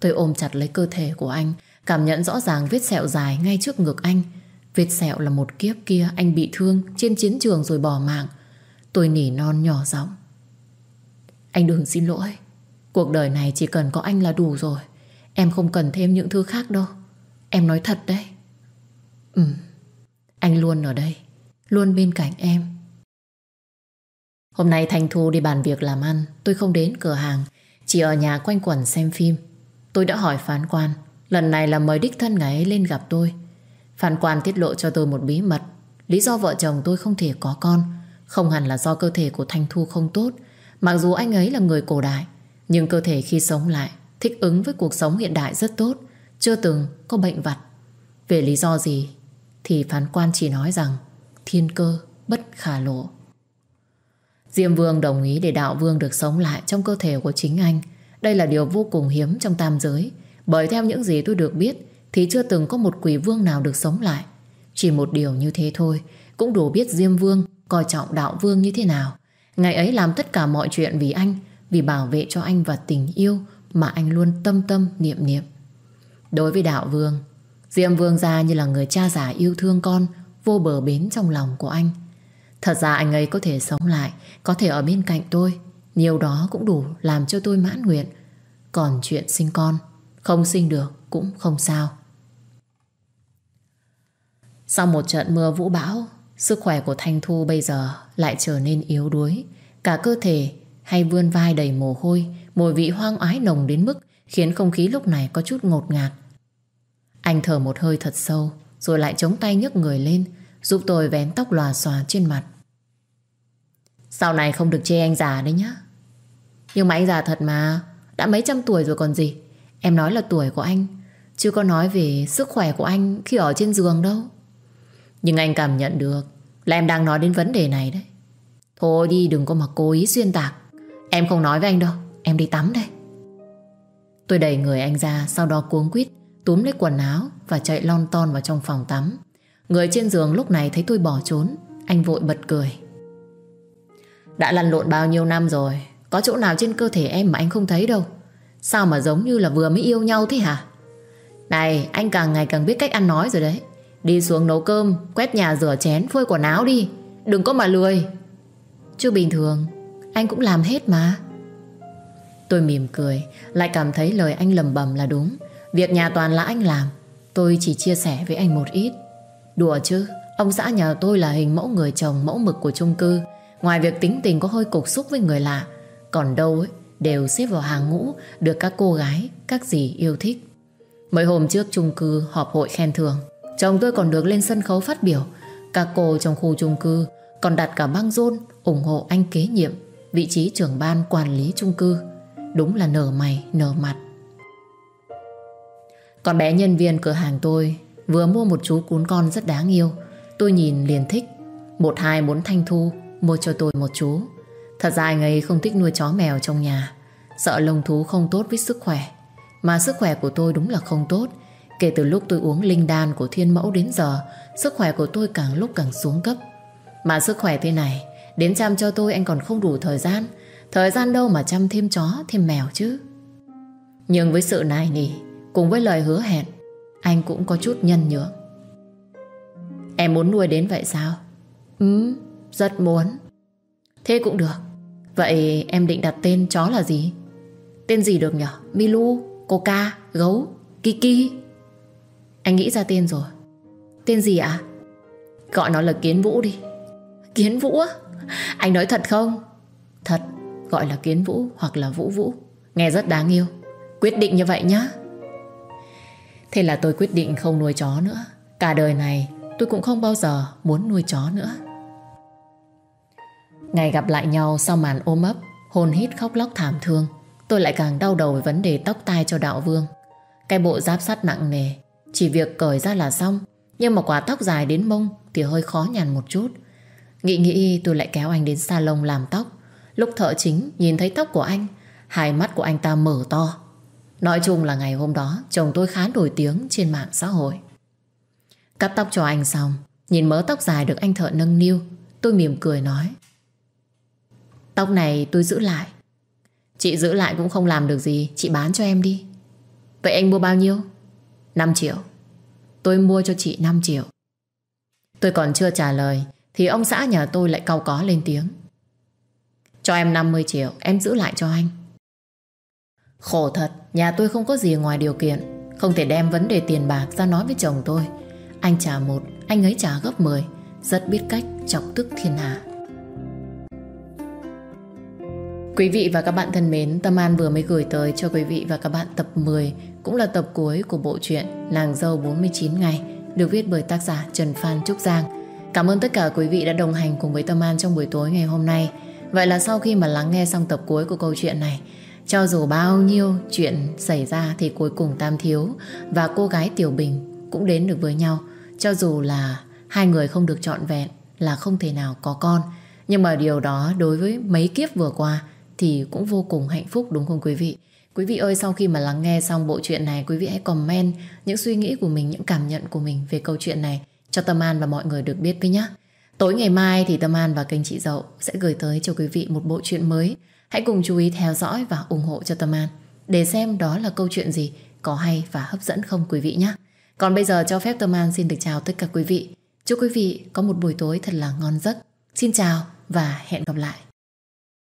S1: Tôi ôm chặt lấy cơ thể của anh, Cảm nhận rõ ràng vết sẹo dài ngay trước ngực anh. Vết sẹo là một kiếp kia Anh bị thương trên chiến trường rồi bỏ mạng. Tôi nỉ non nhỏ giọng. Anh đừng xin lỗi. Cuộc đời này chỉ cần có anh là đủ rồi. Em không cần thêm những thứ khác đâu. Em nói thật đấy. Ừ Anh luôn ở đây, Luôn bên cạnh em. Hôm nay Thanh Thu đi bàn việc làm ăn, Tôi không đến cửa hàng, Chỉ ở nhà quanh quẩn xem phim. Tôi đã hỏi phán quan, Lần này là mời đích thân ngài ấy lên gặp tôi. Phán quan tiết lộ cho tôi một bí mật, Lý do vợ chồng tôi không thể có con, Không hẳn là do cơ thể của Thanh Thu không tốt. Mặc dù anh ấy là người cổ đại, Nhưng cơ thể khi sống lại Thích ứng với cuộc sống hiện đại rất tốt, Chưa từng có bệnh vặt. Về lý do gì Thì phán quan chỉ nói rằng Thiên cơ bất khả lộ. Diêm Vương đồng ý để đạo vương được sống lại trong cơ thể của chính anh. Đây là điều vô cùng hiếm trong tam giới. Bởi theo những gì tôi được biết thì chưa từng có một quỷ vương nào được sống lại. Chỉ một điều như thế thôi cũng đủ biết Diêm Vương coi trọng đạo vương như thế nào. Ngày ấy làm tất cả mọi chuyện vì anh, vì bảo vệ cho anh và tình yêu mà anh luôn tâm tâm niệm niệm. Đối với đạo vương, Diêm Vương ra như là người cha già yêu thương con, vô bờ bến trong lòng của anh. Thật ra anh ấy có thể sống lại, Có thể ở bên cạnh tôi. Nhiều đó cũng đủ làm cho tôi mãn nguyện. Còn chuyện sinh con, Không sinh được cũng không sao. Sau một trận mưa vũ bão, Sức khỏe của Thanh Thu bây giờ Lại trở nên yếu đuối. Cả cơ thể hay vươn vai đầy mồ hôi, Mùi vị hoang ái nồng đến mức Khiến không khí lúc này có chút ngột ngạt. Anh thở một hơi thật sâu, Rồi lại chống tay nhấc người lên Giúp tôi vén tóc lòa xòa trên mặt. Sau này không được chê anh già đấy nhá. Nhưng mà anh già thật mà. Đã mấy trăm tuổi rồi còn gì. Em nói là tuổi của anh. Chứ có nói về sức khỏe của anh khi ở trên giường đâu. Nhưng anh cảm nhận được Là em đang nói đến vấn đề này đấy. Thôi đi, đừng có mà cố ý xuyên tạc. Em không nói với anh đâu. Em đi tắm đây. Tôi đẩy người anh ra, Sau đó cuống quýt, Túm lấy quần áo Và chạy lon ton vào trong phòng tắm. Người trên giường lúc này thấy tôi bỏ trốn, Anh vội bật cười. Đã lăn lộn bao nhiêu năm rồi, Có chỗ nào trên cơ thể em mà anh không thấy đâu? Sao mà giống như là vừa mới yêu nhau thế hả? Này, anh càng ngày càng biết cách ăn nói rồi đấy. Đi xuống nấu cơm, Quét nhà rửa chén, phơi quần áo đi. Đừng có mà lười. Chứ bình thường, Anh cũng làm hết mà. Tôi mỉm cười, Lại cảm thấy lời anh lầm bầm là đúng. Việc nhà toàn là anh làm. Tôi chỉ chia sẻ với anh một ít. Đùa chứ, Ông xã nhà tôi là hình mẫu người chồng, mẫu mực của chung cư. Ngoài việc tính tình có hơi cục xúc với người lạ, Còn đâu ấy, Đều xếp vào hàng ngũ, Được các cô gái, Các dì yêu thích. Mấy hôm trước chung cư họp hội khen thưởng, Chồng tôi còn được lên sân khấu phát biểu. Các cô trong khu chung cư Còn đặt cả băng rôn, ủng hộ anh kế nhiệm, Vị trí trưởng ban quản lý chung cư. Đúng là nở mày, nở mặt. Còn bé nhân viên cửa hàng tôi Vừa mua một chú cún con rất đáng yêu. Tôi nhìn liền thích. Một hai muốn Thanh Thu, Mua cho tôi một chú. Thật ra anh ấy không thích nuôi chó mèo trong nhà. Sợ lông thú không tốt với sức khỏe. Mà sức khỏe của tôi đúng là không tốt. Kể từ lúc tôi uống linh đan của thiên mẫu đến giờ, Sức khỏe của tôi càng lúc càng xuống cấp. Mà sức khỏe thế này, Đến chăm cho tôi anh còn không đủ thời gian. Thời gian đâu mà chăm thêm chó, Thêm mèo chứ? Nhưng với sự này nỉ, Cùng với lời hứa hẹn anh cũng có chút nhân nhượng Em muốn nuôi đến vậy sao? Ừ Rất muốn. Thế cũng được. Vậy em định đặt tên chó là gì? Tên gì được nhở? Milu, Coca, Gấu, Kiki? Anh nghĩ ra tên rồi. Tên gì ạ? Gọi nó là Kiến Vũ đi. Kiến Vũ á? Anh nói thật không? Thật Gọi là Kiến Vũ hoặc là Vũ Vũ. Nghe rất đáng yêu. Quyết định như vậy nhá. Thế là tôi quyết định không nuôi chó nữa Cả đời này tôi cũng không bao giờ muốn nuôi chó nữa. Ngày gặp lại nhau sau màn ôm ấp, hồn hít khóc lóc thảm thương, tôi lại càng đau đầu với vấn đề tóc tai cho đạo vương. Cái bộ giáp sắt nặng nề, chỉ việc cởi ra là xong, nhưng mà quả tóc dài đến mông thì hơi khó nhằn một chút. Nghĩ nghĩ tôi lại kéo anh đến salon làm tóc. Lúc thợ chính nhìn thấy tóc của anh, hai mắt của anh ta mở to. Nói chung là ngày hôm đó chồng tôi khá nổi tiếng trên mạng xã hội. Cắt tóc cho anh xong, nhìn mớ tóc dài được anh thợ nâng niu, tôi mỉm cười nói. Tóc này tôi giữ lại. Chị giữ lại cũng không làm được gì, chị bán cho em đi. Vậy anh mua bao nhiêu? 5 triệu. Tôi mua cho chị 5 triệu. Tôi còn chưa trả lời thì ông xã nhà tôi lại cau có lên tiếng. Cho em 50 triệu, em giữ lại cho anh. Khổ thật, nhà tôi không có gì ngoài điều kiện. Không thể đem vấn đề tiền bạc ra nói với chồng tôi. Anh trả một, anh ấy trả gấp 10. Rất biết cách chọc tức thiên hạ. Quý vị và các bạn thân mến, Tâm An vừa mới gửi tới cho quý vị và các bạn tập 10, cũng là tập cuối của bộ truyện Nàng dâu 49 ngày, được viết bởi tác giả Trần Phan Trúc Giang. Cảm ơn tất cả quý vị đã đồng hành cùng với Tâm An trong buổi tối ngày hôm nay. Vậy là sau khi mà lắng nghe xong tập cuối của câu chuyện này, cho dù bao nhiêu chuyện xảy ra thì cuối cùng Tam Thiếu và cô gái Tiểu Bình cũng đến được với nhau. Cho dù là hai người không được trọn vẹn là không thể nào có con. Nhưng mà điều đó đối với mấy kiếp vừa qua thì cũng vô cùng hạnh phúc đúng không quý vị? Quý vị ơi sau khi mà lắng nghe xong bộ truyện này quý vị hãy comment những suy nghĩ của mình, những cảm nhận của mình về câu chuyện này cho Tâm An và mọi người được biết với nhé. Tối ngày mai thì Tâm An và kênh chị Dậu sẽ gửi tới cho quý vị một bộ truyện mới. Hãy cùng chú ý theo dõi và ủng hộ cho Tâm An để xem đó là câu chuyện gì, có hay và hấp dẫn không quý vị nhé. Còn bây giờ cho phép Tâm An xin được chào tất cả quý vị. Chúc quý vị có một buổi tối thật là ngon giấc. Xin chào và hẹn gặp lại.